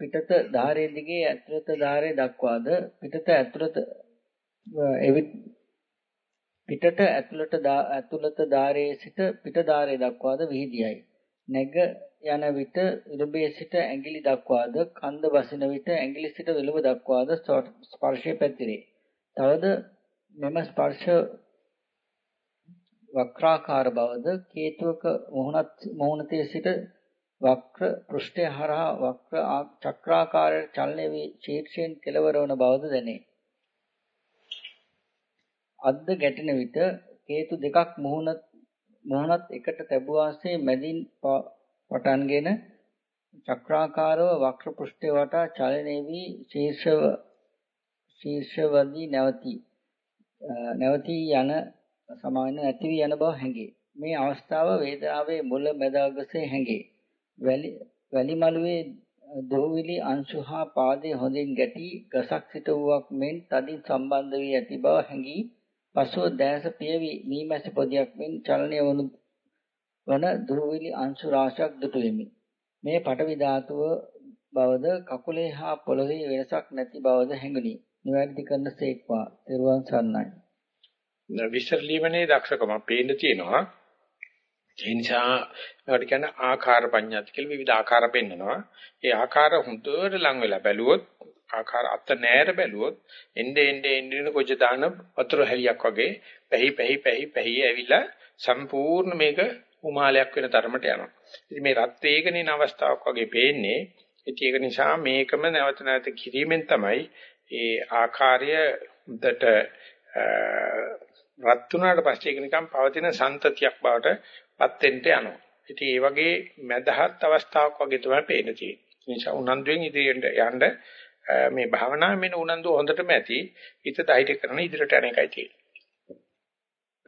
පිටත ධාරයේ දිගේ ඇතුළත ධාරයේ දක්වාද පිටත ඇතුළත එවිට පිටට ඇතුළට ඇතුළත ධාරයේ සිට පිට ධාරයේ දක්වාද විහිදියයි. නැග යන විට ඉරබේ සිට ඇඟිලි දක්වාද කන්ද බසින විට ඇඟිලි සිට විලුඹ දක්වාද ස්පර්ශය පැතිරේ. තවද මෙම ස්පර්ශ වක්‍රාකාර බවද කේතුවක මොහොනත් මොහොනතේ සිට වක්‍ර පෘෂ්ඨය හරහා වක්‍ර චක්‍රාකාරයට චලනය වී ශීර්ෂයෙන් කෙලවර වන බවද දැනේ. අද්ද ගැටෙන විට හේතු දෙකක් මුහුණත් මුහුණත් එකට තැබුවාසේ මැදින් පටන්ගෙන චක්‍රාකාරව වක්‍ර පෘෂ්ඨය වටා චලනය වී ශීර්ෂව ශීර්ෂවදී නැවතී නැවතී යන සමාන නැති වී යන බව හැඟේ. මේ අවස්ථාව වේදනාවේ මුල මැද අගසේ හැඟේ. වැලි වැලි මළුවේ දෝවිලි අංශු හා පාදයේ හොඳින් ගැටි ගසක් සිට වූවක් මෙන් තදින් සම්බන්ධ වී ඇති බව හැඟී පසුව දැස පියවි මීමැසි පොදියක් මෙන් චලනය වනු වන දුරවිලි අංශු රාශියක් දුටු වෙමි. මේ පටවි ධාතුව බවද කකුලේ හා පොළොවේ වෙනසක් නැති බවද හැඟුනි. නිවැරදි කරන සේක්වා. ත්වන් සරණයි. විස්තර ලියමනේ දක්ෂකම පේන්න තියෙනවා. ඒ නිසා ඒකට කියන්නේ ආකාර පඤ්ඤාති කියලා විවිධ ආකාර පෙන්නනවා. ඒ ආකාර හොඳට ලං වෙලා බැලුවොත් ආකාර අත නෑර බැලුවොත් එnde ende ende කොච්ච දාන වතුර හැලියක් වගේ පැහි පැහි පැහි පැහි ඇවිල්ලා සම්පූර්ණ මේක උමාලයක් වෙන තරමට යනවා. ඉතින් මේ රත් වේගනින අවස්ථාවක් වගේ පේන්නේ. ඉතින් ඒක නිසා මේකම නැවත නැවත කිරීමෙන් තමයි ඒ ආකාරය උදට රත් වුණාට පස්සේ ඒක නිකන් පවතින සන්තතියක් බවට පත් වෙන්න යනවා. ඉතින් ඒ වගේ මදහත් අවස්ථාවක් වගේ තමයි පේන්න තියෙන්නේ. ඒ නිසා උනන්දුවෙන් ඉදිරියට යන්න මේ භාවනාවේ මෙන්න උනන්දුව හොඳටම ඇති. හිත ධෛර්ය කරන ඉදිරියට යන එකයි තියෙන්නේ.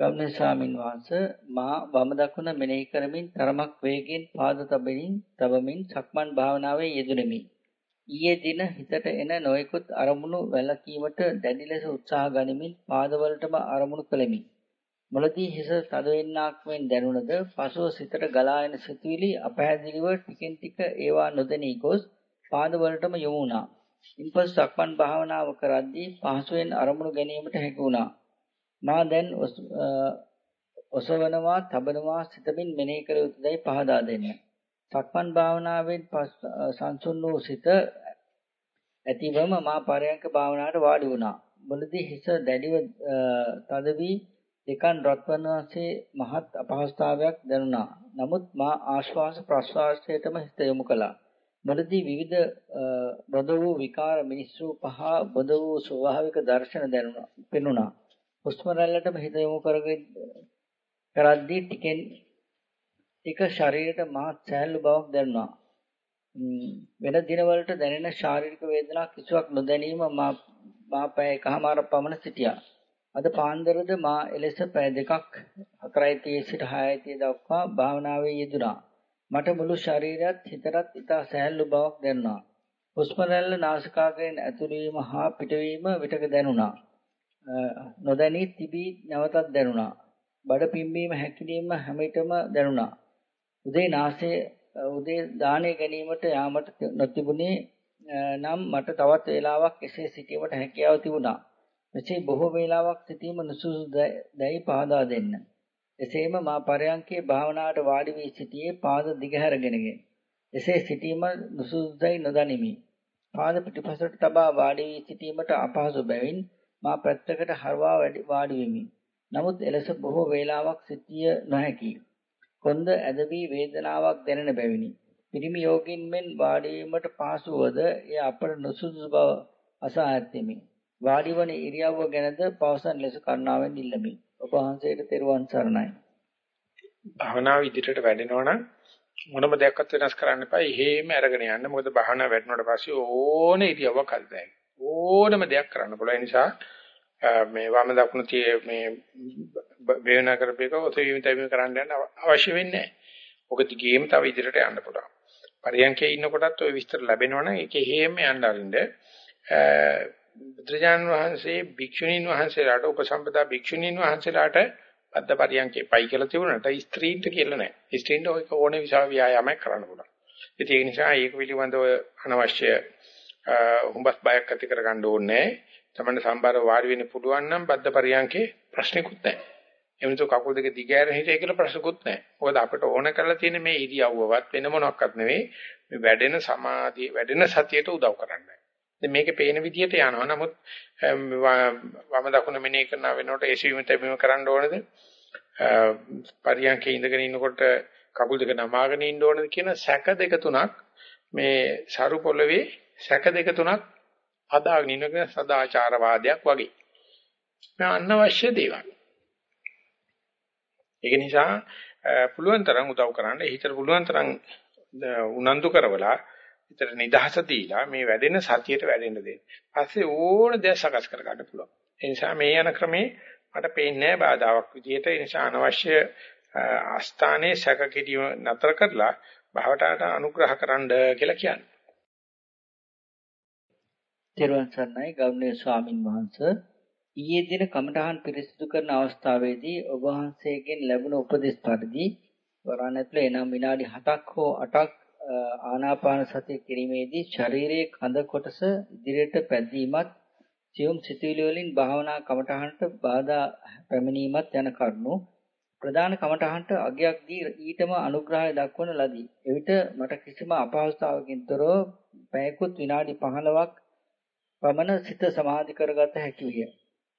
ගෞරවනීය ස්වාමින් වහන්සේ මා වම දකුණ මෙනෙහි කරමින් තරමක් වේගෙන් පාද තබමින් තබමින් සක්මන් භාවනාවේ යෙදුණෙමි. ඊයේ දින හිතට එන නොයෙකුත් අරමුණු වැළකීමට දැඩි ලෙස උත්සාහ ගනිමින් පාදවලටම අරමුණු කළෙමි. මුලදී හිස තදවෙන්නාක් මෙන් දැනුණද පසුව සිතට ගලා එන සිතුවිලි අපහැදිලිව ටිකෙන් ටික ඒවා නොදැනී ගොස් පාදවලටම යොමු වුණා. ඉන්පසු සක්මන් භාවනාව කරද්දී පහසුවෙන් අරමුණු ගැනීමට හැකි වුණා. මා දැන් ඔසවනවා, තබනවා, සිතමින් මෙනෙහි කර යුතුදයි පහදා දෙන්න. සක්මන් භාවනාවෙන් සංසුන් වූ සිත ඇතිවම මා පරයන්ක භාවනාවට වාඩි වුණා. මුලදී හිස දැඩිව තද වී දෙකන් රත්වන් වාසේ මහත් අපහසුතාවයක් දැනුණා. නමුත් මා ආශ්වාස ප්‍රශ්වාසයටම හිත යොමු කළා. මුලදී විවිධ බොද වූ විකාර මිනිස්සු පහ බොද වූ ස්වභාවික දර්ශන දැනුණා. පෙනුණා. හුස්ම රැල්ලටම හිත යොමු කරගෙන කරද්දී ටිකෙන් ටික ශරීරයට මහත් සෑහළු බවක් දැනුණා. වෙන දිනවලට දැනෙන ශාරීරික වේදනා කිසිවක් නොදැනීම මා මා පැය එකමාර පමණ සිටියා. අද පාන්දරද මා එලෙස පැය දෙකක් 4:30 සිට 6:30 දක්වා භාවනාවේ යෙදුණා. මට මුළු ශරීරයත් හිතටත් ඉතා සෑහළු බවක් දැනුණා. හුස්ම රැල්ල නාසිකාග්‍රයෙන් ඇතුළු වීම හා පිටවීම විටක දැනුණා. නොදැනී තිබී නැවතත් දැනුණා. බඩ පිම්බීම හැකිලිම හැම විටම දැනුණා. උදේ නාසයේ උදේ දාණය ගැනීමට යාමට නොතිබුණේ නම් මට තවත් වේලාවක් එසේ සිටීමට හැකියාව තිබුණා. මෙසේ බොහෝ වේලාවක් සිටීම නුසුසුදැයි පහදා දෙන්න. එසේම මා පරයන්කේ භාවනාවට වාඩි වී සිටියේ පාද දිගහැරගෙනගෙන. එසේ සිටීම නුසුසුදැයි නොදනිමි. පාද පිටිපසට තබා වාඩි වී සිටීමට අපහසු බැවින් මා පැත්තකට හරවා වාඩි වෙමි. නමුත් එලෙස බොහෝ වේලාවක් සිටිය නොහැකියි. කොන්ද ඇද වී වේදනාවක් දැනෙන බැවිනි. පිරිමි යෝගින් මෙන් වාඩි වීමට පහසුවද එය අපට නුසුදුසු බව අසා ඇත්තෙමි. වාඩි වන ඉරියව්ව ගැනද පවසන් ලෙස කරුණාවෙන් ඉල්ලමි. ඔබ වහන්සේට තෙරුවන් සරණයි. භාවනාව ඉදිරියට වැඩෙනවා නම් මොනම දෙයක්වත් වෙනස් කරන්න එපා. එහෙම අරගෙන යන්න. මොකද භාවනාව වැඩනකොට පස්සේ ඕනේ ඉරියව්වක් හදලා ඕනම දෙයක් කරන්න පුළුවන්. ඒ නිසා මේ වම දකුණු tie මේ වේවනා කරපේක ඔතේ විතර කරන්න යන්න අවශ්‍ය වෙන්නේ නැහැ. ඔක දිගේම තව ඉදිරියට යන්න පුළුවන්. පරියන්කේ ඉන්නකොටත් ওই විස්තර ලැබෙනවනම් ඒකේ හේම යන්න අරින්ද බුදුරජාණන් වහන්සේ භික්ෂුණීන් වහන්සේලාට උපසම්පදා භික්ෂුණීන් වහන්සේලාට අද්ද පරියන්කේ පයි කියලා තිබුණාට ස්ත්‍රීන්ට කියලා නැහැ. ස්ත්‍රීන්ට ඔයක ඕනේ විසාව ව්‍යායාමයක් කරන්න පුළුවන්. ඒ නිසා ඒක පිළිබඳව අනවශ්‍ය හුඹස් බයක් ඇති කරගන්න ඕනේ නැහැ. තමන්න සම්බාර වාඩි වෙන්න පුළුවන් නම් බද්ද පරියන්කේ ප්‍රශ්නෙකුත් නැහැ. එමුතු කකුල් දෙක දිගෑරෙන හිතේ කියලා ප්‍රශ්නකුත් නැහැ. මොකද අපිට ඕන කරලා තියෙන මේ ඉරියව්වවත් වෙන මොනක්වත් නෙවෙයි. මේ වැඩෙන සමාධිය වැඩෙන සතියට උදව් කරන්නේ. ඉතින් මේකේ පේන විදිහට යනවා. නමුත් වම දකුණ මෙනේ කරන වෙනකොට එසවීම තැබීම කරන්න ඕනද? පරියන්කේ ඉඳගෙන ඉන්නකොට කකුල් දෙක නමාගෙන ඉන්න ඕනද කියන සැක දෙක තුනක් මේ සරු පොළවේ සැක දෙක තුනක් හදාගෙන ඉන්නකන සදාචාරවාදයක් වගේ. මේ අනවශ්‍ය දේවල්. ඒක නිසා පුළුවන් තරම් උදව් කරන්න හිතට පුළුවන් තරම් උනන්දු කරවලා හිතට නිදහස දීලා මේ වැඩෙන සතියට වැඩෙන්න දෙන්න. පස්සේ ඕන දේ සකස් කර ගන්න පුළුවන්. ඒ නිසා මේ යන ක්‍රමේ මට පේන්නේ බාධාවක් විදිහට ඒ නිසා අනවශ්‍ය ආස්ථානයේ සැක කිරීම නතර කරලා භවටට අනුග්‍රහ කරන්න කියලා කියන්නේ. තෙරුවන් සරණයි ගෞරවනීය ස්වාමින් වහන්සේ ඊයේ දින කමඨහන් පිරිසිදු කරන අවස්ථාවේදී ඔබ වහන්සේගෙන් ලැබුණ උපදෙස් පරිදි වරණ ඇතුළේ එනම් විනාඩි 7ක් හෝ 8ක් ආනාපාන සතිය කිරීමේදී ශරීරයේ කඳ කොටස ඉදිරියට පැදීමත් සියුම් සිතුවිලි වලින් භාවනා කමඨහනට බාධා පැමිණීමත් යන කරුණු ප්‍රධාන කමඨහන්ට අගයක් දී ඊටම අනුග්‍රහය දක්වන ලදී. එවිට මට කිසිම අපහසුතාවකින් තොරව පැයකුත් විනාඩි 15ක් පමණ සිත සමාධි කරගත හැකි විය.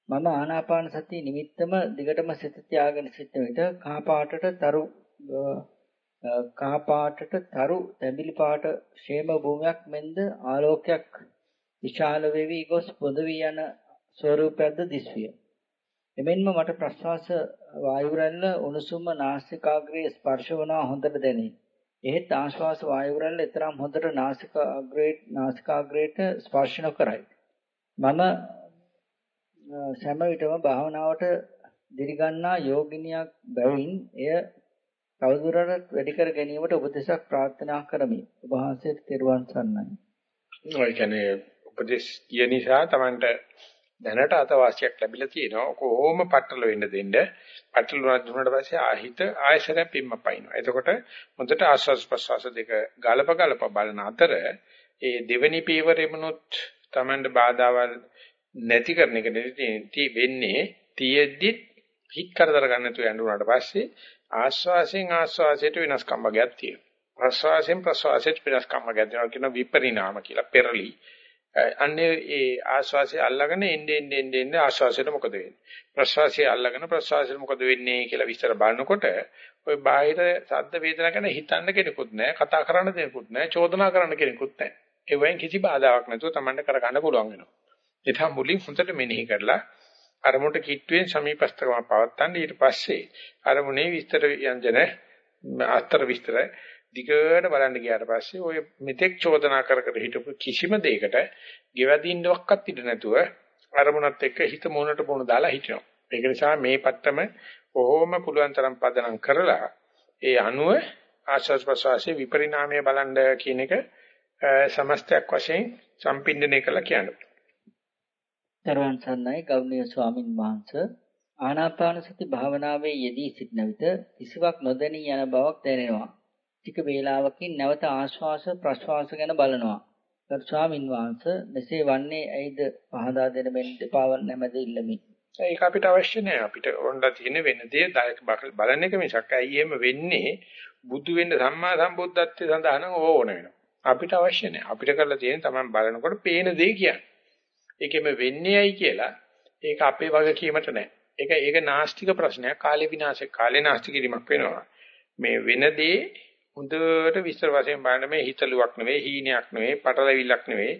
මම ආනාපාන සතිය නිමිත්තම දිගටම සිත තියාගෙන සිටන විට කහ පාටට තරු කහ පාටට තරු තැඹිලි පාට ෂේම භූමියක් මෙන්ද ආලෝකයක් විශාල වෙවි ගොස් පොද වී යන ස්වරූපයක්ද දිස්විය. එමෙන්ම මට ප්‍රශ්වාස වායු රැල්ල උණුසුම නාසිකාග්‍රයේ ස්පර්ශ වනවා හොඳට දැනේ. එහෙත් ආශ්වාස වායු රැල්ල තරම් හොඳට නාසිකාග්‍රේට නාසිකාග්‍රේට ස්පර්ශ නොකරයි. මම සෑම විටම භාවනාවට දිරිගන්නා යෝගිනියක් බැවින් එය තවදුරටත් වැඩි කර ගැනීමට උපදේශක් ප්‍රාර්ථනා කරමි. ඔබ වහන්සේට තෙරුවන් සරණයි. ඒ කියන්නේ උපදේශ කියන නිසා Tamanට දැනට අතවාසියක් ලැබිලා තියෙනවා. කොහොම පටල වෙන්න දෙන්න. පටල වුණා දුන්නාට පස්සේ ආහිත ආයසරයෙන් පිම්ම පයින්නවා. එතකොට හොඳට ආස්වාස් ප්‍රස්වාස දෙක ගලප ගලප බලන අතර ඒ දෙවෙනි පීවරෙමනොත් Tamanට බාධාවල් නැති කරන එක නෙවෙයි වෙන්නේ තියෙද්දි හිත කරදර ගන්න තු යනුනාට පස්සේ ආස්වාසයෙන් ආස්වාසයට වෙනස්කම් වර්ගයක් තියෙනවා. ප්‍රසවාසයෙන් ප්‍රසවාසයට වෙනස්කම් වර්ගයක් තියෙනවා කියන විපරිණාම කියලා පෙරලි. අන්නේ ඒ ආස්වාසිය අල්ලගෙන එන්නේ එන්නේ එන්නේ ආස්වාසියට මොකද වෙන්නේ ප්‍රස්වාසිය අල්ලගෙන ප්‍රස්වාසියට මොකද වෙන්නේ කියලා විස්තර බලනකොට ওই බාහිර සද්ද වේදනා ගැන හිතන්න කෙනෙකුත් නැහැ කතා කරන්න දෙනෙකුත් නැහැ චෝදනා කරන්න කෙනෙකුත් නැහැ ඒ වයින් කිසි බාධාවක් නැතුව Tamanne කරගන්න පුළුවන් වෙනවා ඒ තමයි මුලින් හොඳට මෙනෙහි කරලා අරමුණට කිට්ටුවෙන් සමීපස්තකම පවත්තන්න ඊට පස්සේ අරමුණේ විස්තර යන්ජන අතර විස්තර දිගට බලන්න ගියාට පස්සේ ඔය මෙතෙක් චෝදනා කර කර හිටපු කිසිම දෙයකට ගෙවදින්නවක්වත් ඉඳ නැතුව අරමුණත් එක්ක හිත මොනට මොන දාලා හිටිනවා. ඒක නිසා මේ පත්තම කොහොම පුළුවන් තරම් පදනම් කරලා ඒ අනුව ආශස් ප්‍රසවාසයේ විපරිණාමය බලන්න කියන එක සමස්තයක් වශයෙන් සම්පින්දනය කළා කියන්නේ. දරුවන් සන්නයි ගෞරවනීය ස්වාමින් වහන්සේ ආනාපාන සති භාවනාවේ යෙදී සිටන විට කිසිවක් නොදැනී යන බවක් දැනෙනවා. ටික වේලාවකින් නැවත ආශ්වාස ප්‍රශ්වාස ගැන බලනවා. ගරු ස්වාමින් වහන්සේ මෙසේ වන්නේ ඇයිද පහදා දෙන මෙන් දෙපාව නැමැද ඉල්ලමි. ඒක අපිට අවශ්‍ය නෑ. අපිට ඕනලා තියෙන වෙන දේ දායක බලන එක මිසක් ඇයි එහෙම වෙන්නේ බුදු වෙන්න සම්මා සම්බුද්ධත්වයේ සඳහා නම් ඕන වෙනවා. අපිට අවශ්‍ය නෑ. අපිට කරලා තියෙන තමයි බලනකොට පේන දේ කියන්නේ. ඒකෙම වෙන්නේ ඇයි කියලා ඒක අපේ වගකීමට නෑ. ඒක ඒක නාස්තික ප්‍රශ්නයක්. කාලේ විනාශේ කාලේ නාස්ති කිරීමක් වෙනවා. මේ වෙන දේ හොඳට විස්තර වශයෙන් බලන්න මේ හිතලුවක් නෙවෙයි හීනයක් නෙවෙයි පටලවිල්ලක් නෙවෙයි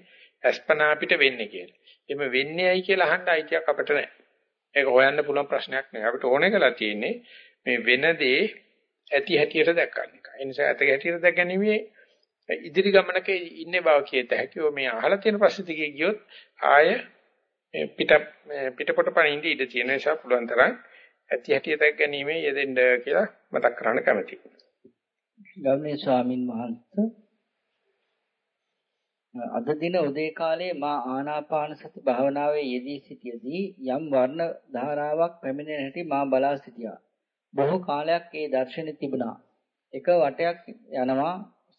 අස්පනා අපිට වෙන්නේ කියලා. එimhe වෙන්නේ ඇයි කියලා අහන්න අයිතියක් අපිට නැහැ. ඒක හොයන්න පුළුවන් ප්‍රශ්නයක් නෙවෙයි. අපිට ඕනේ කරලා තියෙන්නේ මේ වෙන දේ ඇති හැටියට දැක්කන්න එක. ඒ නිසා ඇති හැටියට දැක්ගැනීමේ ඉදිරි ගමනක ඉන්නේ බව කියත හැකියි. මේ අහලා තියෙන ප්‍රශ්න ටිකේ ගියොත් ආය පිට පිටපොට පණින්න ඉඩ තියෙන නිසා පුළුවන් තරම් ඇති හැටියට දැක්ගැනීමේ යෙදෙන්න කියලා මතක් කරන්න කැමතියි. ගෞරවනීය ස්වාමින් වහන්සේ අද දින උදේ කාලයේ මා ආනාපාන සති භාවනාවේ යෙදී සිටියේදී යම් වර්ණ ධාරාවක් පැමිණෙන හැටි මා බලා සිටියා. බොහෝ කාලයක් ඒ දර්ශනෙ තිබුණා. එක වටයක් යනවා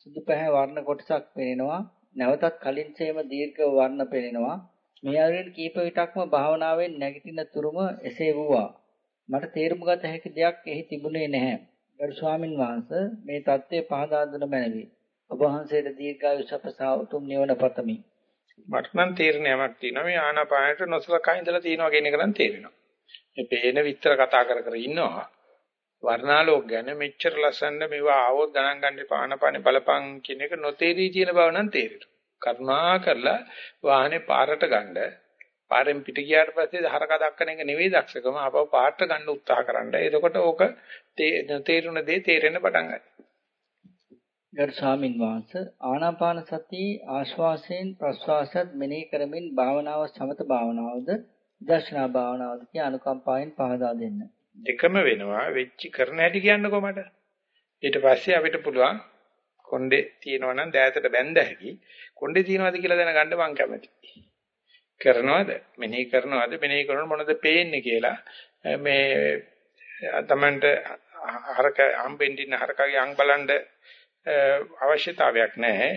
සුදු පැහැ වර්ණ කොටසක් පෙනෙනවා. නැවතත් කලින්සේම දීර්ඝ වර්ණ පෙනෙනවා. මේ අයුරින් කීප විටක්ම භාවනාවෙන් නැගිටින තුරුම එසේ වුණා. මට තේරුම් ගත හැකි දෙයක් එහි තිබුණේ නැහැ. ගරු ස්වාමින් වහන්සේ මේ தත්ත්වය පහදා දුන මැනවි. ඔබ වහන්සේට දීර්ඝායු සපසා උතුම් නිවන පතමි. මට නම් තේරෙනයක් තියෙනවා මේ ආනාපානයට නොසලකා ඉඳලා තියෙනවා කියන එක නම් තේරෙනවා. මේ පේන විතර කතා කර කර ඉන්නවා. වර්ණාලෝක ගැන මෙච්චර ලස්සන මේවා ආවොත් ගණන් ගන්න පානපානේ බලපං කියන එක නොතේරී තියෙන බව නම් තේරෙනවා. කරුණා කරලා වාහනේ පාරට ගන්න පාරෙන් පිට ගියාට පස්සේ හරක දක්කන එක නෙවෙයි දක්ෂකම අපව පාට ගන්න උත්සාහ කරන්න. එතකොට ඕක තේරුණ දේ තේරෙන්න පටන් ගන්නවා. ගරු ස්වාමින් වහන්සේ ආනාපාන සති ආශ්වාසයෙන් ප්‍රශ්වාසයත් මෙනෙහි කරමින් භාවනාව සමත භාවනාවද දර්ශනා භාවනාවද කිය අනුකම්පාවෙන් පහදා දෙන්න. දෙකම වෙනවා වෙච්චි කරන හැටි කියන්නකෝ මට. ඊට පස්සේ අපිට පුළුවන් කොණ්ඩේ තියෙනවා නම් දෑතට බැඳ හැකි. කොණ්ඩේ තියෙනවද කියලා දැනගන්න මම කැමතියි. කරනවද මෙනෙහි කරනවද මෙනෙහි කරනකොට මොනවද පේන්නේ කියලා මේ තමන්ට හරක හම්බෙන්න ඉන්න හරකගේ අං බලන්න අවශ්‍යතාවයක් නැහැ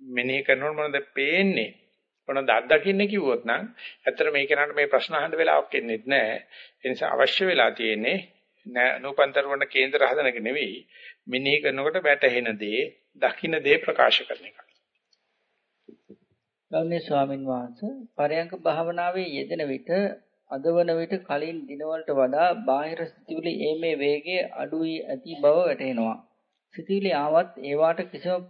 මෙනෙහි කරනකොට මොනවද පේන්නේ මොනවද අත්දකින්නේ කිව්වොත් නම් ඇත්තට මේ කෙනාට මේ ප්‍රශ්න අහන්න වෙලාවක් එන්නේ නැහැ ඒ නිසා අවශ්‍ය වෙලා තියෙන්නේ නූපන්තර වන කේන්දර හදන එක නෙවෙයි මෙනෙහි කරනකොට වැටහෙන දේ දකින්න දේ ප්‍රකාශ කරන එක. ගෞරවනීය ස්වාමින් වහන්සේ පරයන්ක භාවනාවේ යෙදෙන විට අදවන විට කලින් දිනවලට වඩා බාහිර සිතුවිලි ඒමේ වේගය අඩු වී ඇති බව වැටහෙනවා. සිතුවිලි ආවත් ඒවාට කිසිම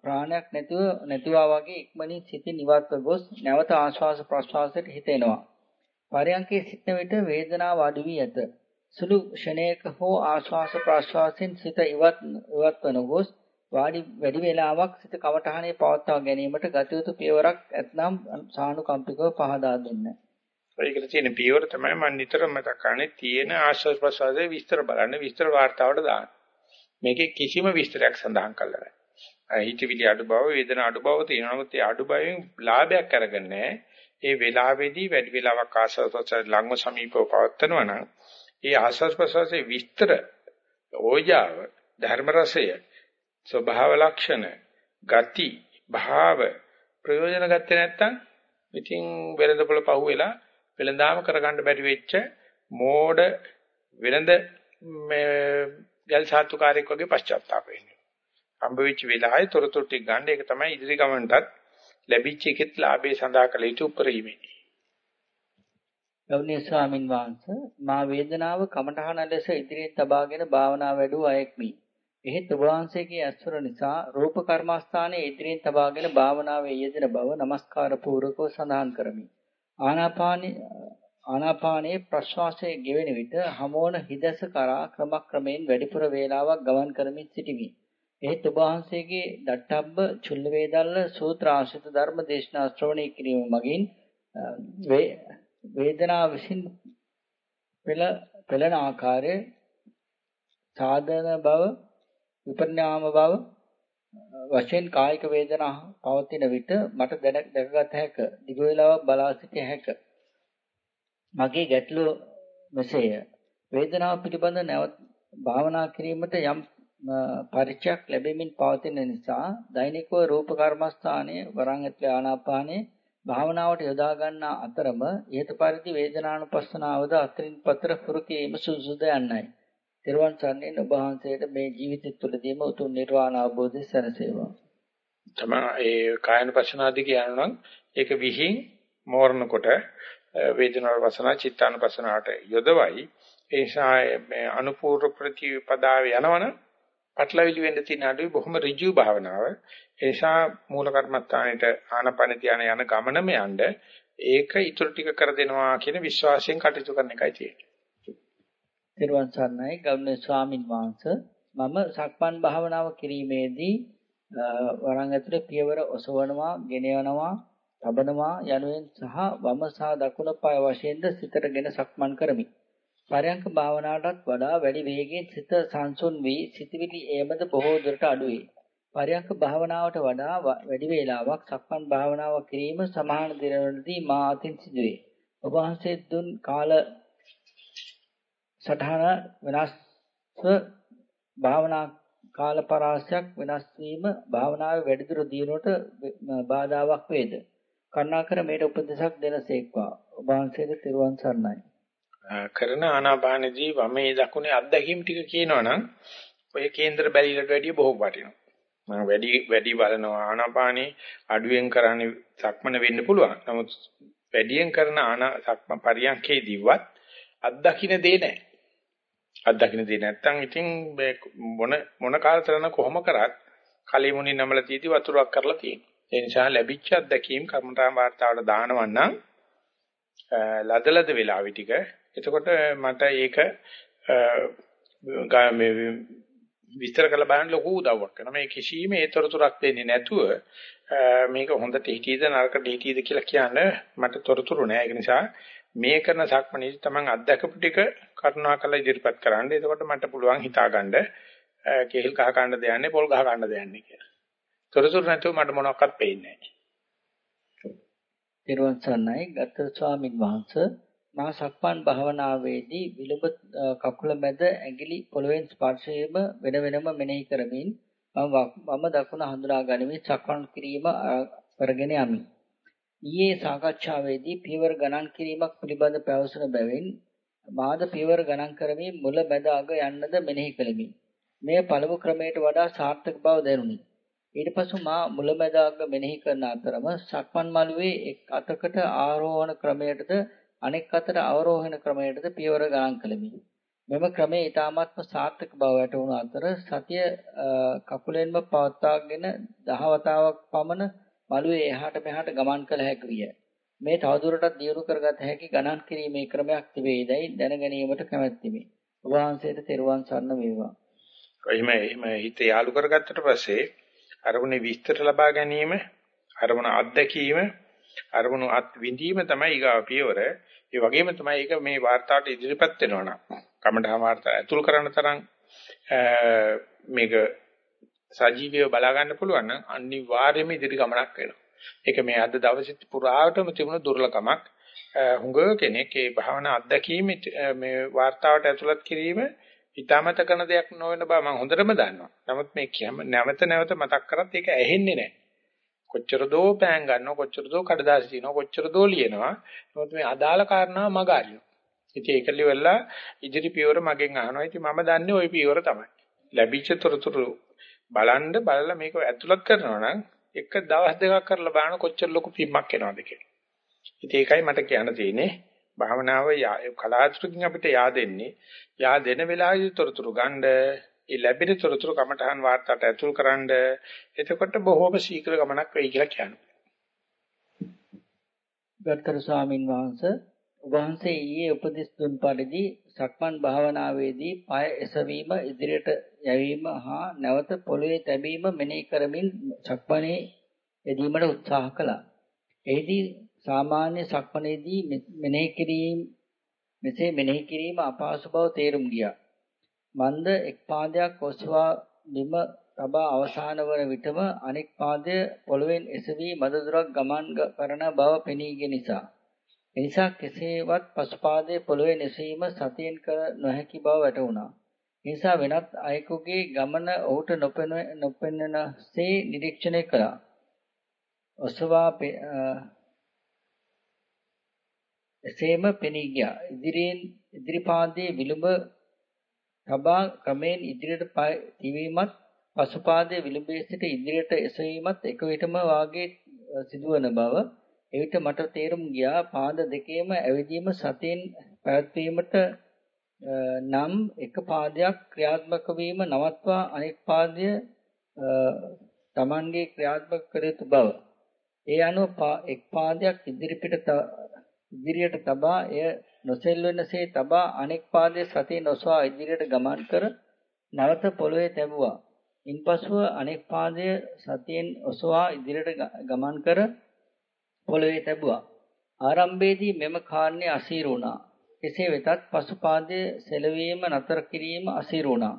ප්‍රාණයක් නැතුව නැතුවා වගේ ඉක්මනින් සිත නිවත්ව ගොස් නැවත ආශ්වාස ප්‍රශ්වාසයට හිත එනවා. පරයන්කේ සිටන විට වේදනාව අඩු වී ඇත. සුළු ක්ෂණයක හෝ ආශ්වාස ප්‍රශ්වාසයෙන් සිත ඉවත් ඉවත්වන ගොස් වාඩි වැඩි වේලාවක් සිත කවටහනේ පවත්වා ගැනීමට ගතයුතු පියවරක් ඇතනම් සානුකම්පිකව පහදා දෙන්න. ඒකට තියෙන පියවර තමයි මම නිතරම මතක් කරන්නේ තියෙන ආශ්වාස ප්‍රශ්වාසයේ විස්තර බලන්න විස්තර වார்த்தාවට දාන්න. මේකේ කිසිම විස්තරයක් සඳහන් කරලා නැහැ. හිතවිලි අඩු බව වේදනා අඩු බව තියෙනවා. නමුත් ඒ අඩු බවෙන් ලාභයක් අරගෙන නැහැ. ඒ වෙලාවේදී වැඩි වෙලාවක් ආශ්වාස ප්‍රශ්වාස ළඟම සමීපව පවත්නවා නම් ඒ ආස්වාස් ප්‍රසවාසයේ විස්තර ඕජාව ධර්ම රසය ස්වභාව ලක්ෂණ ගති භාව ප්‍රයෝජන ගත්තේ නැත්නම් ඉතින් වෙළඳ පොළ පහුවෙලා වෙළඳාම කරගන්න බැරි වෙච්ච මෝඩ වෙළඳ ගල් සාතුකාරයෙක් වගේ පශ්චාත්තාප වෙන්නේ. හම්බ වෙච්ච වෙලාවේ තොරතුරු ටික ගන්න ඒක තමයි ඉදිරි ගමනටත් ලැබිච්ච එකෙත් ලාභේ සඳහා කළ යුතු උපරිමයි. ගෞණීය ස්වාමින් වහන්සේ මා වේදනාව කමඨහන ලෙස ඉදිරියෙන් තබාගෙන භාවනා වැඩුව අයෙක්මි. එහෙත් ඔබ වහන්සේගේ අස්වර නිසා රූප කර්මස්ථානයේ ඉදිරියෙන් තබාගෙන භාවනාවේ යෙදෙන බව নমස්කාර පූර්වකව සඳහන් කරමි. ආනාපානී ආනාපානයේ ප්‍රශ්වාසයේ ගෙවෙන විට හමෝන හිදස කරා ක්‍රමක්‍රමයෙන් වැඩිපුර වේලාවක් ගමන් කරමින් සිටිමි. එහෙත් ඔබ වහන්සේගේ දට්ටබ්බ චුල්ල වේදල්ල සූත්‍ර ආශ්‍රිත ධර්ම දේශනා ශ්‍රවණය කිරීම මගින් වේදනාව විසින් පෙළ පෙළෙන ආකාරය සාධන බව විපරිණාම බව වශයෙන් කායික වේදනා පවතින විට මට දැකගත හැක දිග වේලාවක් බලා සිටිය හැක මගේ ගැටලුව මෙසේය වේදනාව පිළිබඳ නැවත භාවනා කිරීමට යම් පරිචයක් ලැබෙමින් පවතින නිසා දෛනිකව රූප කර්මස්ථානයේ වරන් ඇතුළේ ආනාපානයේ භාවනාවට යොදා ගන්නා අතරම ඉහත පරිදි වේදනානුපස්සනාවද අතරින් පතර පුරුකීම සුසුද යන්නයි. තෙරුවන් සරණින් ඔබ වහන්සේට මේ ජීවිතය තුළදීම උතුම් නිර්වාණ අවබෝධය සැලසේවා. තමයි ඒ කායනුපස්සනාදී කියනවා නම් ඒක විහිං මෝරණකොට වේදනානුපස්සනා චිත්තානුපස්සනාට යොදවයි. ඒ නිසා මේ අනුපූර්ව ප්‍රතිපදාවේ යනවනම් පටලවිලි වෙන්න තියෙන අඩුවේ බොහොම ඍජු භාවනාව. ඒ නිසා මූල කර්මත්තානෙට ආනපන ධානය යන ගමනම යන්න ඒක ඊටු ටික කර දෙනවා කියන විශ්වාසයෙන් කටයුතු කරන එකයි තියෙන්නේ. නිර්වාණ සරණයි ගෞරවනීය ස්වාමින් වහන්සේ මම සක්මන් භාවනාව කිරීමේදී වරන් ඇතුලේ පියවර ඔසවනවා, ගෙන යනවා, තබනවා යනුවෙන් සහ වම සහ දකුණ පාය වශයෙන්ද සිතටගෙන සක්මන් කරමි. පරයන්ක භාවනාවටත් වඩා වැඩි වේගයෙන් සිත සංසුන් වී සිතවිලි එමද බොහෝ දුරට අඩුවේ. පරයන්ක භාවනාවට වඩා වැඩි වේලාවක් සක්මන් භාවනාව කිරීම සමාන දිනවලදී මා අතින් සිදුවේ. ඔබ වහන්සේ දුන් කාල සටහන වෙනස්ව භාවනා කාල පරාසයක් වෙනස් වීම භාවනාවේ වැඩිදුර දියුණුවට බාධාවක් වේද? කරුණාකර මේට උපදේශක් දෙනසේක්වා. ඔබ වහන්සේට තෙරුවන් සරණයි. කරන ආනාපානදී වමේ දකුණේ අත්දැකීම් ටික කියනවනම් ඔය කේන්දර බැලිලට වැඩිය බොහෝ වටිනවා. මම වැඩි වැඩි බලනවා ආනාපානේ අඩුවෙන් කරන්නේ සක්මන වෙන්න පුළුවන්. නමුත් වැඩියෙන් කරන ආනා සක්ම පරියන්කේදීවත් අත්දකින්න දෙය නැහැ. අත්දකින්න දෙය නැත්තම් ඉතින් මොන මොන කාලතරන කොහොම කරත් කලිමුණි නමල තීති වතුරක් කරලා තියෙනවා. ඒ නිසා ලැබිච්ච අත්දැකීම් කර්මතාන් වාර්තාවට දානවන්නම් ලදලද වෙලාවි ටික එතකොට මට ඒක මේ විස්තර කරලා බලන්න ලොකු උදව්වක් වෙනවා. මේ කිසිම ඒතරතුරක් දෙන්නේ නැතුව මේක හොඳට හිතීද නරකට හිතීද කියලා කියන්න මට තොරතුරු නෑ. ඒක නිසා මේ කරන සක්මණේදී තමන් අත්දකපු ටික කරුණාකරලා ඉදිරිපත් කරන්න. එතකොට මට පුළුවන් හිතාගන්න කෙහෙල් කහ ගන්න දෙයන්නේ පොල් ගහ ගන්න දෙයන්නේ කියලා. තොරතුරු නැතුව මට මොනවක්වත් පේන්නේ නෑ. ඊර්වන් සන්නයි ගත ස්වාමින් වහන්සේ මා සක්මන් භාවනාවේදී විලුඹ කකුල මැද ඇඟිලි පොළවෙන් ස්පර්ශයේම වෙන වෙනම මෙනෙහි කරමින් මම දකුණ හඳුනා ගනිමින් සක්මන් කිරීම කරගෙන යමි. ඊයේ සාකච්ඡාවේදී පියවර ගණන් කිරීමක් පිළිබඳ පැවසුන බැවින් මාද පියවර ගණන් කරමින් මුල මැද අග යන්නද මෙනෙහි කළෙමි. මේ පළමු ක්‍රමයට වඩා සාර්ථක බව දැනුනි. ඊට පසු මා මුල මැද අග මෙනෙහි කරන අතරම සක්මන් මළුවේ එක් අතකට ආරෝහණ ක්‍රමයටද අනෙක් අතට අවරෝහණ ක්‍රමයටද පියවර ගණන් කළෙමි. මෙම ක්‍රමය ඊටාත්ම සාර්ථක බව වැටහුණු අතර සතිය කකුලෙන්ම පවත්වාගෙන දහවතාවක් පමණ මළුවේ එහාට මෙහාට ගමන් කළ හැකි විය. මේ තවදුරටත් දියුණු කරගත හැකි ගණන් කිරීමේ ක්‍රමයක් තිබේදයි දැන ගැනීමට කැමැත්තිමි. ඔබ වහන්සේට තෙරුවන් සරණ වේවා. එහෙම එහෙම හිත යාලු කරගත්තට පස්සේ අරමුණේ විස්තර ලබා ගැනීම, අරමුණ අත්දැකීම, අරමුණු අත් විඳීම තමයි ඊගාව පියවර. ඒ වගේම තමයි ඒක මේ වාර්තාවට ඉදිරිපත් වෙනවා නම් කමඨා වාර්තා ඇතුල් කරන තරම් මේක සජීවීව බලා ගන්න පුළුවන් නම් අනිවාර්යයෙන්ම ඉදිරි ගමනක් වෙනවා. ඒක මේ අද දවසේ පුරාවටම තිබුණ දුර්ලභමක්. හුඟ කෙනෙක් ඒ භාවනා අත්දැකීම මේ වාර්තාවට ඇතුළත් කිරීම හිතාමත කරන දෙයක් නොවන බව මම හොඳටම දන්නවා. නමුත් මේ කියම නැවත නැවත මතක් කරත් ඒක ඇහෙන්නේ නැහැ. කොච්චර දෝ පෑන් ගන්නවා කොච්චර දෝ කඩදාසි තියනවා කොච්චර දෝ ලියනවා. නමුත් මේ අදාළ කාරණාව මග අරිනවා. ඉතින් ඒකලි වෙලා ඉදිරි පියවර මගෙන් අහනවා. ඉතින් මම දන්නේ ওই පියවර තමයි. ලැබිච්ච තොරතුරු බලන්න බලලා මේක ඇතුළත් කරනවා නම් එක දවස් දෙකක් කරලා බලන කොච්චර ලොකු පිම්මක් එනවද කියලා. ඉතින් ඒකයි මට කියන්න තියෙන්නේ. භාවනාව කලාතුරකින් අපිට yaadෙන්නේ yaadෙන වෙලාවෙදි තොරතුරු ගන්න ඒ ලැබෙන තොරතුරු කමඨහන් වාර්තාවට ඇතුල් කරන්න එතකොට බොහෝම ශීඝ්‍ර ගමනක් වෙයි කියලා කියනවා. ගත්තර ස්වාමින් වහන්සේ වහන්සේ ඊයේ උපදෙස් දුන් පරිදි සක්මන් භාවනාවේදී පය එසවීම ඉදිරියට යැවීම හා නැවත පොළවේ තැබීම මෙනෙහි කරමින් සක්මනේ යෙදීමට උත්සාහ කළා. එෙහිදී සාමාන්‍ය සක්මනේදී මෙනෙහි කිරීම මෙසේ මෙනෙහි කිරීම අපහසු බව තේරුම් ගියා. මන්ද එක් පාදයක් ඔසවා බිම තබා අවසාන වන විටම අනෙක් පාදය පොළවෙන් එසවි මද දුරක් ගමන් කරන බව පෙනී ගිය නිසා එනිසා කෙසේවත් පසුපාදයේ පොළවේ නැසීම සතියෙන් කර නොහැකි බව වැටහුණා. නිසා වෙනත් අයෙකුගේ ගමන ඔහුට නොපෙනෙනසේ නිරීක්ෂණය කළා. ඔසවා එසේම පෙනී ගියා. ඉදිරියෙන් ඉදිරිපාදයේ විලුඹ තබා ක්‍රමෙන් ඉදිරියට පය තිවීමත් පසුපාදයේ විලුඹේ සිට ඉදිරියට එසවීමත් එක විටම වාගේ සිදුවන බව එවිට මට තේරුම් ගියා පාද දෙකේම ඇවිදීම සතියෙන් පැවැත්වීමට නම් එක පාදයක් ක්‍රියාත්මක වීම නවත්වා අනෙක් පාදය Tamange ක්‍රියාත්මක කර යුතු බව. ඒ අනුව එක් පාදයක් ඉදිරිපිට ඉදිරියට තබා එය නොසෙල්වෙනසේ තබා අනෙක් පාදයේ සතිය නොසවා ඉදිරියට ගමන් කර නැවත පොළවේ තැබුවා. ඉන්පසුව අනෙක් පාදය සතියෙන් ඔසවා ඉදිරියට ගමන් කර පොළවේ තැබුවා. ආරම්භයේදී මෙම කාරණේ අසීරු වුණා. කෙසේ වෙතත් පසු පාදයේ සෙලවීම නතර කිරීම අසීරු වුණා.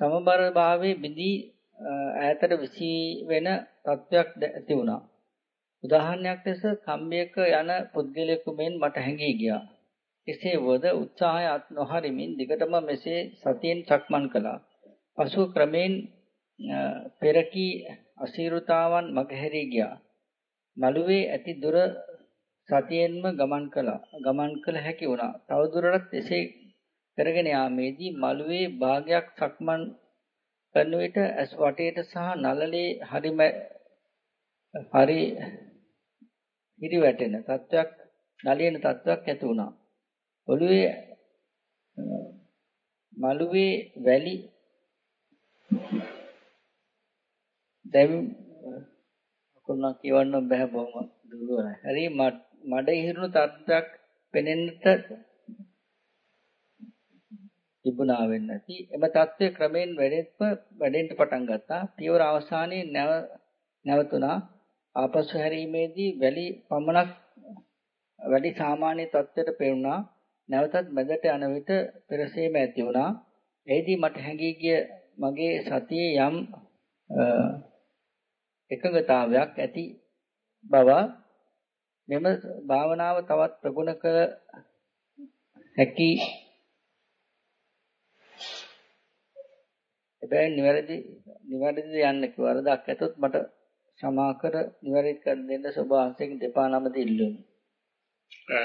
සමබර භාවයේ බිඳී ඈතට විසී වෙන තත්වයක් ඇති වුණා. උදාහරණයක් ලෙස කම්බියක යන පුද්ගලයෙකු මෙන් මට හැඟී ගියා. එසේ වද උත්සාහය අත් නොහරිමින් දිගටම මෙසේ සතියෙන් සක්මන් කළා. පසු ක්‍රමෙන් පෙරකී අසීරුතාවන් මගහැරී ගියා. මළුවේ ඇති දුර සතියෙන්ම ගමන් කළා. ගමන් කළ හැකි වුණා. තවදුරටත් එසේ කරගෙන යාමේදී මළුවේ භාගයක් සක්මන් කරන විට ඇස් වටේට සහ නළලේ හරිම හරි හිරි වැටෙන තත්වයක් නලියන තත්වයක් ඇති වුණා. ඔළුවේ මළුවේ වැලි දැන් කොල්ලන් කියවන්න බෑ බොහොම දුරවයි. හරි මඩ ඉහිරුණු තත්ත්වයක් පෙනෙන්නට තිබුණා වෙන්න ඇති. එම தත්ත්වය ක්‍රමෙන් වැඩෙත්ම වැඩෙන්න පටන් ගත්තා. පියවර අවසානයේ නැව නැවතුණා. ආපසු හැරීමේදී වැලි පමණක් වැඩි සාමාන්‍ය තත්ත්වයට පෙනුණා. නැවතත් මැදට යන විට පෙරසේම ඇති වුණා. එෙහිදී මට හැඟී ගිය මගේ සතියේ යම් එකඟතාවයක් ඇති බව මෙම භාවනාව තවත් ප්‍රගුණ කර හැකි හැබැයි නිවැරදි නිවැරදිද යන්න කිව්වරදක් ඇතොත් මට සමා කර නිවැරදි කර දෙන්න සබාංශයෙන් දෙපා නමද ඉල්ලුමි.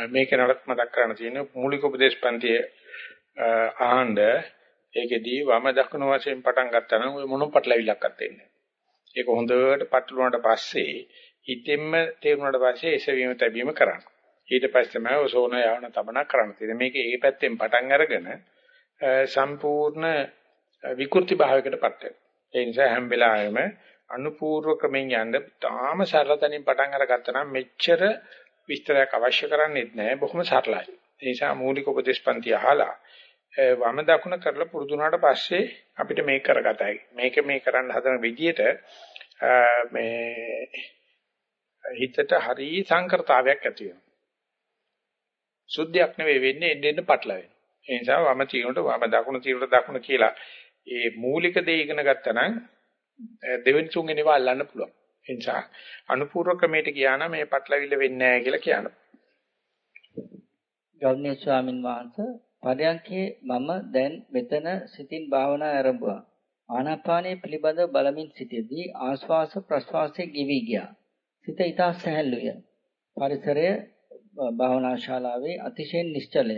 මේක නඩත් මතක් කරන්න තියෙන මූලික උපදේශ පන්තියේ ආහඬ ඒකෙදී වම දකුණු වශයෙන් පටන් ගත්තා නම් ඔය මොන පටලවිලක්වත් වෙන්නේ ඒක හොඳට පටලුණාට පස්සේ හිතෙන්ම තේරුණාට පස්සේ එසවීම තැබීම කරන්න. ඊට පස්සේ තමයි ඔසෝන යවන තමන කරන්න තියෙන්නේ. මේක ඒ පැත්තෙන් පටන් අරගෙන සම්පූර්ණ විකෘති භාවයකටපත් වෙනවා. ඒ නිසා හැම වෙලාවෙම අනුපූර්ව ක්‍රමෙන් යන්න තාම සරල තැනින් පටන් අරගත්තා නම් මෙච්චර විස්තරයක් අවශ්‍ය කරන්නේත් නැහැ. බොහොම සරලයි. ඒ නිසා මූලික උපදේශපන්ති අහලා වම දකුණ කරලා පුරුදු වුණාට පස්සේ අපිට මේක කරගතයි. මේක මේ කරන්න හදන විදියට මේ හිතට හරි සංකෘතාවයක් ඇති වෙනවා. සුද්ධියක් නෙවෙයි වෙන්නේ එන්න එන්න පටලවෙන. ඒ නිසා වම తీරුණට වම දකුණ తీරුණට දකුණ කියලා ඒ මූලික දේ ඉගෙන ගත්තා නම් දෙවෙනි තුන්වෙනි ඒවා අල්ලන්න පුළුවන්. ඒ නිසා අනුපූර්ව ක්‍රමයට ගියා නම් මේ පටලවිල්ල වෙන්නේ නැහැ කියලා කියනවා. ගෞරවනීය ස්වාමින් වහන්සේ පරයන්කේ මම දැන් මෙතන සිතින් භාවනා ආරම්භුවා. ආනාපානයේ පිළිබඳ බලමින් සිටියදී ආශ්වාස ප්‍රශ්වාසයේ ගෙවි ගියා. සිත ඊට සැහැල්ලුය. පරිසරය භාවනා ශාලාවේ අතිශයින් නිශ්චලය.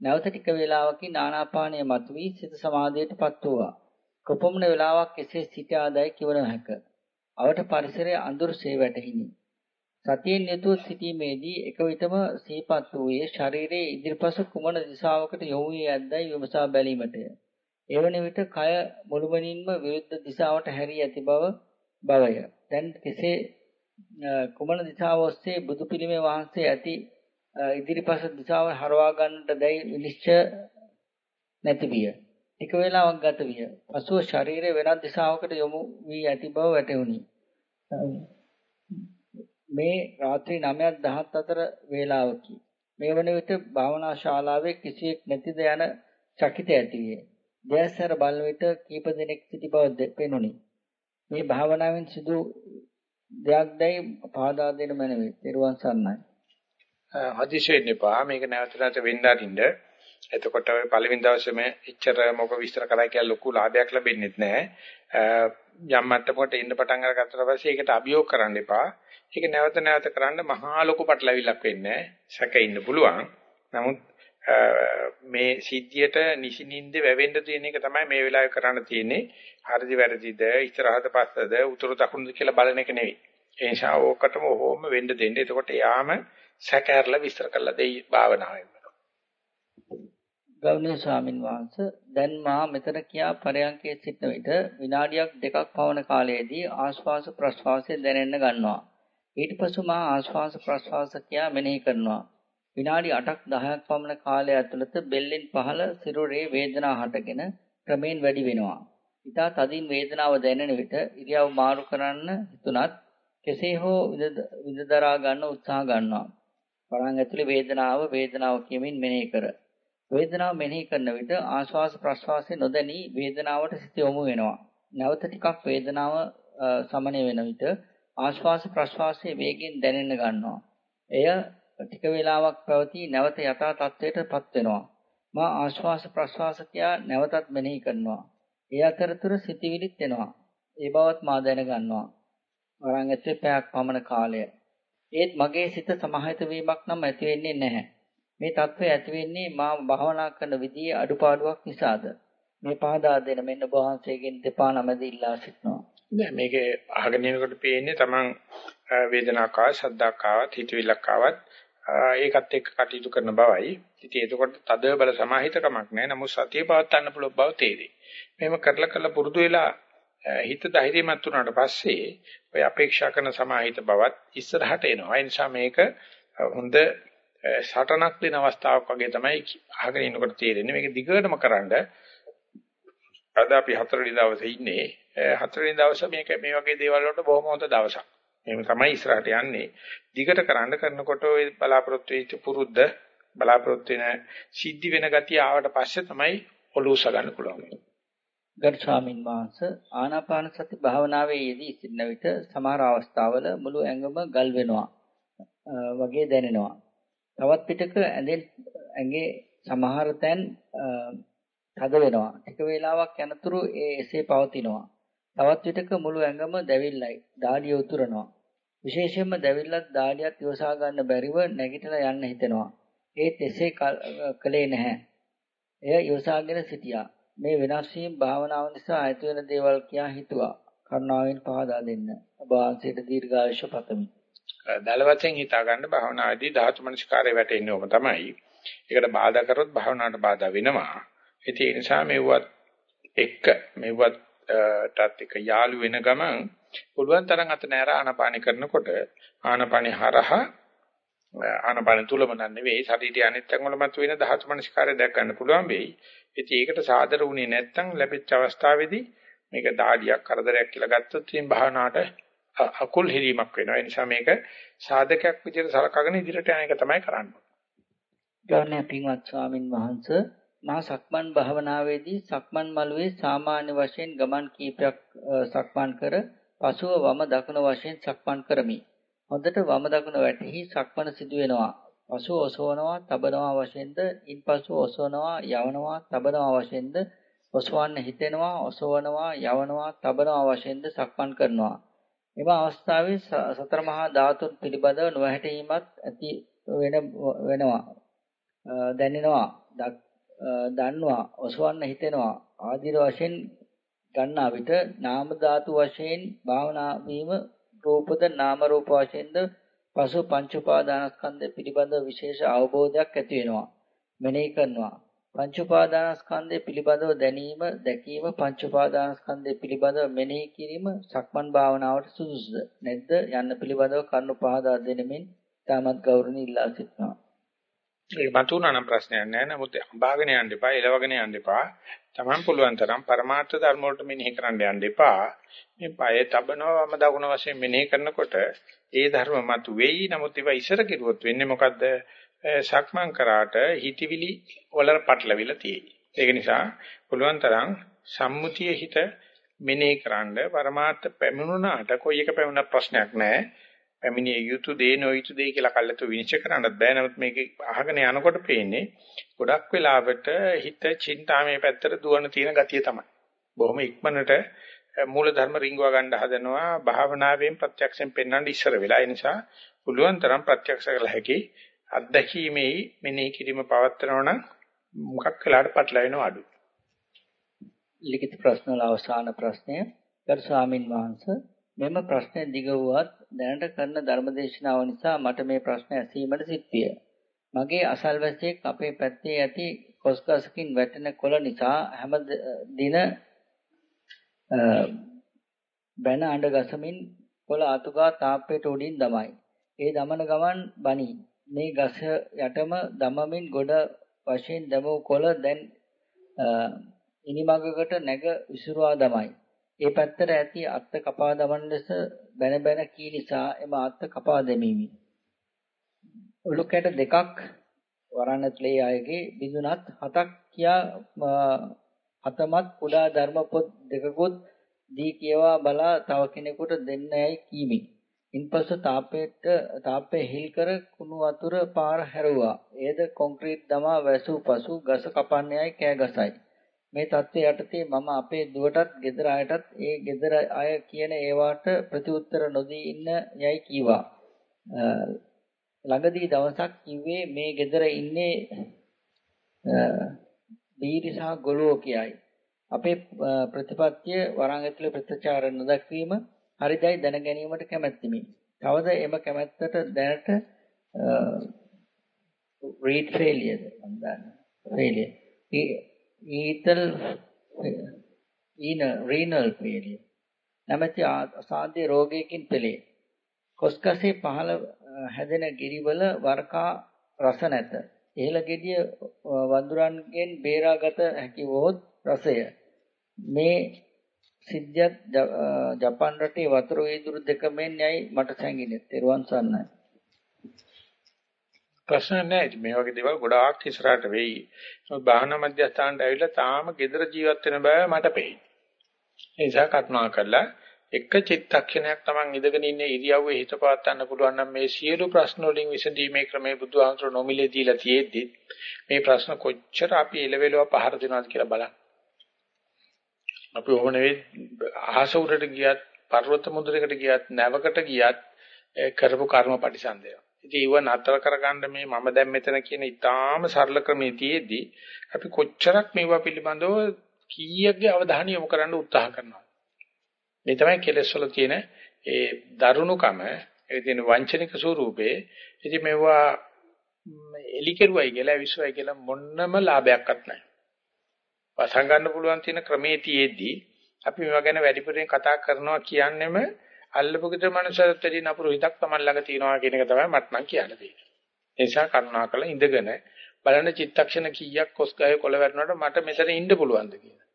නැවත ටික වේලාවකින් ආනාපානය මතුවී සිත සමාධියටපත් වුණා. කොපමණ වේලාවක් එසේ සිටියාදයි කිව නොහැක. අවට පරිසරයේ අඳුරසේ වැටහිනි. සතියෙන් යුතුව සිටීමේදී එක විටම සීපත් වූයේ ශරීරයේ ඉදිරිපස කුමන දිශාවකට යොමු වී ඇද්දයි විමසා බැලීමටය. එවැනි විට කය මුළුමනින්ම විරුද්ධ දිශාවට හැරී ඇති බව බවය. දැන් කෙසේ කුමන දිශාව ඔස්සේ බුදු පිළිමේ වහන්සේ ඇති ඉදිරිපස දිශාව හරවා ගන්නට දැයි විනිශ්චය නැති විය. එක වේලාවක් ගත විය. පසුව ශරීරය වෙනත් දිශාවකට යොමු වී ඇති බව වැටහුණි. මේ රාත්‍රී 9:17 අතර වේලාවකි. මේ වන විට භාවනා ශාලාවේ කිසියෙක් නැතිද යන චකිතය ඇති විය. දැසර බලන විට කීප දෙනෙක් සිටි බව පෙනුනි. මේ භාවනාවෙන් සිදු දෙයක් දැයි පාදා දෙන මැනවේ. ත්‍රිවන් සරණයි. හදිසියෙන් එපා මේක නැවත නැවත වෙන්න අරින්න. එතකොට ඔය පළවෙනි දවසේම එච්චර මොක විස්තර කරා කියලා ලොකු ලාභයක් ලැබෙන්නේ නැහැ. යම් මට්ටමකට එන්න පටන් අරගත්තට පස්සේ ඒකට අභියෝග කරන්න එපා. ඒක නැවත නැවත කරන්න මහා ලොකු පටලැවිල්ලක් වෙන්නේ නැහැ. සැක ඉන්න පුළුවන්. නමුත් මේ සිද්ධියට නිසිනින්ද වැවෙන්න තියෙන එක තමයි මේ වෙලාවේ කරන්න තියෙන්නේ. හරිද වැරදිද, ඉස්සරහද පස්සද, උතුරු දකුණද කියලා බලන එක නෙවෙයි. ඒ නිසා ඕකටම ඕම වෙන්න දෙන්න. එතකොට යාම සැකහැරලා විස්තර කරලා දෙයි භාවනාවෙන්. ගෞරවනීය ස්වාමින් වහන්සේ දැන් මා මෙතන කියා පරයන්කේ සිටන විට විනාඩියක් දෙකක් පවන කාලයේදී ආශ්වාස ප්‍රශ්වාසය දැනෙන්න ගන්නවා. ඊට පසු මා ආශ්වාස ප්‍රශ්වාස කියා මෙනෙහි කරනවා. විනාඩි 8ක් 10ක් පමණ කාලය ඇතුළත බෙල්ලෙන් පහළ සිරුරේ වේදනාව හටගෙන ක්‍රමෙන් වැඩි වෙනවා. ඊට තදින් වේදනාව දැනෙන විට ඉරියව් මාරු කරන්න හිතුණත් කෙසේ හෝ විඳදරා ගන්න උත්සාහ ගන්නවා. වරන් ඇතුලේ වේදනාව වේදනාව කියමින් මෙනෙහි කර. වේදනාව මෙනෙහි කරන විට ආශ්වාස ප්‍රශ්වාසයේ නොදැනී වේදනාවට සිත යොමු වෙනවා. නැවත ටිකක් වේදනාව සමනය වෙන විට ආශ්වාස ප්‍රශ්වාසයේ වේගෙන් දැනෙන්න ගන්නවා. එය ටික වේලාවක් පැවතී නැවත යථා තත්ත්වයටපත් වෙනවා. මා ආශ්වාස ප්‍රශ්වාස කියා නැවතත් මෙනෙහි කරනවා. ඒ අතරතුර සිතවිලිත් එනවා. ඒ බවත් මා දැනගන්නවා. වරන් ඇත්තේ පැයක් පමණ කාලය. ඒත් මගේ සිත සමාහිත වීමක් නම් ඇති වෙන්නේ නැහැ. මේ తත්වය ඇති වෙන්නේ මා භාවනා කරන විදිහේ අඩුපාඩුවක් නිසාද? මේ පහදා දෙන මෙන්න වහන්සේගෙන් දෙපා නමද ඉල්ලා සිටිනවා. නෑ මේක අහගෙන යනකොට පේන්නේ Taman වේදනාවක් ආව, සද්දාවක් ආවත්, හිතවිල්ලක් ආවත් ඒකත් එක්ක කටයුතු කරන බවයි. ඉතින් එතකොට තද බල සමාහිතකමක් නැහැ. නමුත් සතිය පවත්වන්න පුළුවන් බව තේරෙයි. මෙහෙම කරලා කරලා පුරුදු වෙලා හිත ධෛර්යමත් වුණාට පස්සේ ඔය අපේක්ෂා කරන සමාහිත බවත් ඉස්සරහට එනවා. ඒ නිසා මේක හොඳ සටනක් දෙන අවස්ථාවක් වගේ තමයි අහගෙන ඉන්නකොට තේරෙන්නේ. මේක දිගටම කරන්ඩ අද අපි හතරවෙනි දවසේ ඉන්නේ. හතරවෙනි දවසේ මේක මේ වගේ දේවල් වලට බොහොම හොඳ දවසක්. එහෙම තමයි ඉස්සරහට යන්නේ. දිගට කරන්න කරනකොට ওই බලාපොරොත්තු වෙච්ච පුරුද්ද බලාපොරොත්තු වෙන සිද්ධි වෙන ගතිය ආවට පස්සේ තමයි ඔලුස ගන්න පුළුවන්. ගරු ස්වාමින් වහන්සේ ආනාපාන සති භාවනාවේ යෙදී සිටින විට සමහර අවස්ථාවල මුළු ඇඟම ගල් වෙනවා වගේ දැනෙනවා. තවත් පිටක ඇඳෙන් ඇඟේ සමහර තැන් තද වෙනවා. ටික වේලාවක් යනතුරු ඒ එසේ පවතිනවා. තවත් විටක මුළු ඇඟම දැවිල්ලයි. දාඩිය උතුරනවා. විශේෂයෙන්ම දැවිල්ලත් දාඩියත් ඉවසා ගන්න බැරිව නැගිටලා යන්න හිතෙනවා. ඒත් එසේ කළේ නැහැ. එය ඉවසාගෙන සිටියා. මේ වෙනස් වීම භාවනාව නිසා ඇති වෙන දේවල් කියා හිතුවා. කරුණාවෙන් පහදා දෙන්න. ඔබ වහන්සේට දීර්ඝායුෂ පතමි. දල වශයෙන් හිතා ගන්න භාවනාවේදී ධාතු මනස්කාරය වැටෙන්නේ ඕම තමයි. ඒකට බාධා කරොත් භාවනාවට බාධා වෙනවා. ඒ නිසා මෙව්වත් එක්ක මෙව්වත් ටත් එක යාළු වෙන ගමන් පුළුවන් තරම් අත නෑර ආනපාන කරනකොට ආනපාන හරහා ආනපාන තුලම නෙවෙයි ශරීරයේ අනිත් තැන් වල මත වෙන ධාතු මනස්කාරය දැක් ගන්න පුළුවන් වෙයි. ඉතින් ඒකට සාදර වුණේ නැත්නම් ලැබිච්ච අවස්ථාවේදී මේක දාඩියක් කරදරයක් කියලා ගත්තොත් මේ භාවනාවට අකුල් හිරීමක් වෙනවා. ඒ නිසා මේක සාධකයක් විදිහට සලකගෙන ඉදිරියට යන එක තමයි කරන්නේ. ගෞරවනීය පින්වත් ස්වාමින් වහන්සේ මා සක්මන් භාවනාවේදී සක්මන් මළුවේ සාමාන්‍ය වශයෙන් ගමන් කීපයක් සක්මන් කර පසුව වම දකුණ වශයෙන් සක්මන් කරමි. හොඳට වම දකුණ වැටෙහි සක්මන සිදු වෙනවා. පසුව ඔසවනවා, තබනවා වශයෙන්ද, ඉන්පසු ඔසවනවා, යවනවා, තබනවා වශයෙන්ද, ඔසවන්න හිතෙනවා, ඔසවනවා, යවනවා, තබනවා වශයෙන්ද සක්මන් කරනවා. එම අවස්ථාවේ සතර මහා ධාතුන් පිළිබඳව නොහැටීමත් ඇති වෙන වෙනවා. දැනෙනවා, දන්නවා, ඔසවන්න හිතෙනවා. ආදීන වශයෙන් ගන්නා විට නාම ධාතු වශයෙන් භාවනා වීම රූපද නාම රූප වශයෙන්ද පසු පංච උපාදානස්කන්ධය පිළිබඳ විශේෂ අවබෝධයක් ඇති වෙනවා. මෙනෙහි කරනවා. පංච උපාදානස්කන්ධය පිළිබඳව දැනීම, දැකීම පංච උපාදානස්කන්ධය පිළිබඳව මෙනෙහි කිරීම සක්මන් භාවනාවට සුදුසුද නැද්ද යන්න පිළිබඳව කරුණු පහදා දෙනෙමින් තාමත් ගෞරවණීය ඉල්ලා සිටිනවා. ඒක මතුණා නම් ප්‍රශ්නයක් නෑ. නමුත් අඹාගෙන යන්න එපා, එලවගෙන යන්න එපා. Taman පුළුවන් තරම් පරමාර්ථ ධර්ම වලට මෙනෙහි කරන්න යන්න එපා. මේ පය තබනවා වම දකුණ වශයෙන් මෙනෙහි කරනකොට ඒ ධර්ම මතු වෙයි. නමුත් ඒවා ඉස්සර කෙරුවොත් වෙන්නේ මොකද්ද? සක්මන් කරාට හිතවිලි වල පටලවිලා තියෙයි. ඒක නිසා පුළුවන් තරම් සම්මුතිය හිත මෙනෙහි කරන්න පරමාර්ථ පැමිණුණාට කොයි එක පැමිණුණා ප්‍රශ්නයක් නැහැ. පැමිණිය යුතු දේ නොයුතු දේ කියලා කල්ලාතු විනිශ්චය කරන්නත් බෑ. නමුත් මේක අහගෙන යනකොට පේන්නේ ගොඩක් වෙලාවට හිත චින්තාමේ පැත්තට දුවන තියෙන ගතිය තමයි. බොහොම ඉක්මනට මූල ධර්ම රිංගව ගන්න හදනවා භාවනාවෙන් ප්‍රත්‍යක්ෂයෙන් පෙන්වන්න ඉස්සර වෙලා. ඒ නිසා පුළුවන් තරම් ප්‍රත්‍යක්ෂ කළ හැකි අත්දැකීමේ මෙනෙහි කිරීම පවත්වනවා නම් මොකක් වෙලාට පටලවෙනව අඩු. ලිඛිත ප්‍රශ්න වල අවසාන ප්‍රශ්නය ගරු ස්වාමින් වහන්සේ මෙම ප්‍රශ්නය දිග වුවත් දැනට කරන ධර්මදේශනාව නිසා මට මේ ප්‍රශ්න ඇසීමට සිත්විය. මගේ අසල්වැසියෙක් අපේ පැත්තේ ඇති කොස්ගසකින් වැටෙන කොළ නිසා හැම දින බැන අඬ ගසමින් කොළ අතුගා තාප්පයට උඩින් දමයි. ඒ දමන ගමන් බනි. මේ ගස යටම දමමින් ගොඩ වශයෙන් දමෝ කොළ දැන් ඉනිමගකට නැග විසිරුවා දමයි. ඒ පැත්තට ඇති අත්ත කපා දමන ලෙස බැන බැන කී නිසා එම අත්ත කපා දැමීමි. උලුකැට දෙකක් වරණත්ලේ අයගේ බිඳුනත් හතක් කියා හතමත් කුඩා ධර්ම පොත් දෙකකුත් දී කියවා බලා තව කෙනෙකුට දෙන්නයි කීමි. ඉන්පසු තාපයට තාපේ හිල් කර කුණු වතුර පාර හැරුවා. ඒද කොන්ක්‍රීට් දමා වැසූ පසු ගස කපන්නේයි කෑ ගසයි. මේ தත්ත්වය යටතේ මම අපේ දුවටත් ගෙදර අයටත් ඒ ගෙදර අය කියන ඒවාට ප්‍රතිඋත්තර නොදී ඉන්න යයි කීවා. ළඟදී දවසක් කිව්වේ මේ ගෙදර ඉන්නේ බීරි සහ ගොළුෝ කියයි. අපේ ප්‍රතිපත්තිය වරන් ඇතුලේ ප්‍රතිචාර නොදක්වීම හරිදයි දැන ගැනීමට කැමැත්තිමි. තවද එම කැමැත්තට දැනට read failure මම දන්නවා. failure. ඊතල් ඊන renal failure. නැමැති අසාධ්‍ය රෝගයකින් පෙළේ. කොස්කසේ පහළ හැදෙන ගිරිවල වර්කා රස නැත. ඉහළ ගෙඩිය වඳුරන්ගෙන් බේරාගත හැකි වොත් රසය. මේ සිද්ධියත් ජපාන් රටේ වතුර වීදුරු දෙක මෙන් යයි මට සැඟිනේ. තෙරුවන් සරණයි. ප්‍රශ්න නැහැ. මේ වගේ දේවල් ගොඩාක් ඉස්සරහට වෙයි. මොකද බාහන මධ්‍යස්ථානට ඇවිල්ලා තාම gedara ජීවත් වෙන බව මට පෙයි. ඒ නිසා කරුණා කරලා එක චිත්තක්ෂණයක් Taman ඉඳගෙන ඉන්න ඉරියව්වේ හිත පවත්වන්න පුළුවන් නම් මේ සියලු ප්‍රශ්න වලින් විසඳීමේ ක්‍රමයේ බුදුහාමර නොමිලේ දීලා තියෙද්දි මේ ප්‍රශ්න කොච්චර අපි එලවෙලව පහර දෙනවද කියලා බලන්න. අපි ඕම නෙවෙයි අහස උඩට ගියත් පර්වත මුද්‍රයකට ගියත් නැවකට ගියත් කරපු කර්ම පරිසන්දය. ඉතින් ඊව නතර කරගන්න මේ මම දැන් මෙතන කියන ඊටාම සරල ක්‍රමයේ තියේදී අපි කොච්චරක් මේවා පිළිබඳව කීයක්ගේ අවධානය යොමු කරන්න උත්සාහ කරනවා. මේ තමයි කෙලෙස් වල තියෙන ඒ දරුණුකම, ඒ තියෙන වංචනික ස්වරූපේ. ඉතින් මේවා එලි කෙරුවයි කියලා විශ්වයි කියලා මොන්නම ලාභයක්වත් නැහැ. වසන් ගන්න පුළුවන් තියෙන ක්‍රමයේ තියේදී අපි මේවා ගැන වැඩිපුරින් කතා කරනවා කියන්නෙම අල්ලපුගිට මනුස්සයෙක් දෙවි නපුරු හිතක් Taman ළඟ තියෙනවා කියන එක තමයි මට නම් කියන්න තියෙන්නේ. ඒ නිසා කරුණාකරලා ඉඳගෙන බලන්න චිත්තක්ෂණ කීයක් කොස් ගහේ කොළ වැටෙනකොට මට මෙතන ඉන්න පුළුවන්ද කියලා.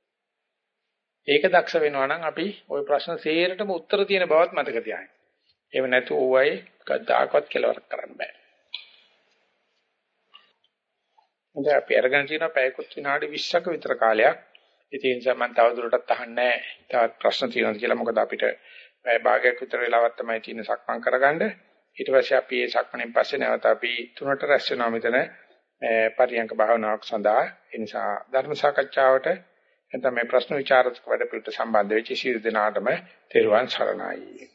ඒක දක්ෂ වෙනවා නම් අපි ওই ප්‍රශ්න සේරටම උත්තර තියෙන බවත් මතක තියාගන්න. එහෙම නැතු ඕවයි කද්දාකවත් කෙලවරක් කරන්න බෑ. හොඳයි අපි අරගෙන තියෙනවා පැයකුත් විනාඩි 20ක විතර කාලයක්. ඉතින් ඒ නිසා මම තවදුරටත් අහන්නේ තවත් ප්‍රශ්න තියෙනවද කියලා මොකද අපිට පැය භාගයක් විතර වෙලාවක් තමයි තියෙන සක්මන් කරගන්න. ඊට පස්සේ අපි මේ සක්මණෙන් පස්සේ නැවත අපි තුනට රැස් වෙනවා මෙතන පරියංක භාවනාවක් සඳහා. ඒ නිසා ධර්ම සාකච්ඡාවට නැත්නම් මේ ප්‍රශ්න විචාරක වැඩ පිළිවෙලට සම්බන්ධ වෙච්ච සියලු දෙනාටම තෙරුවන් සරණයි.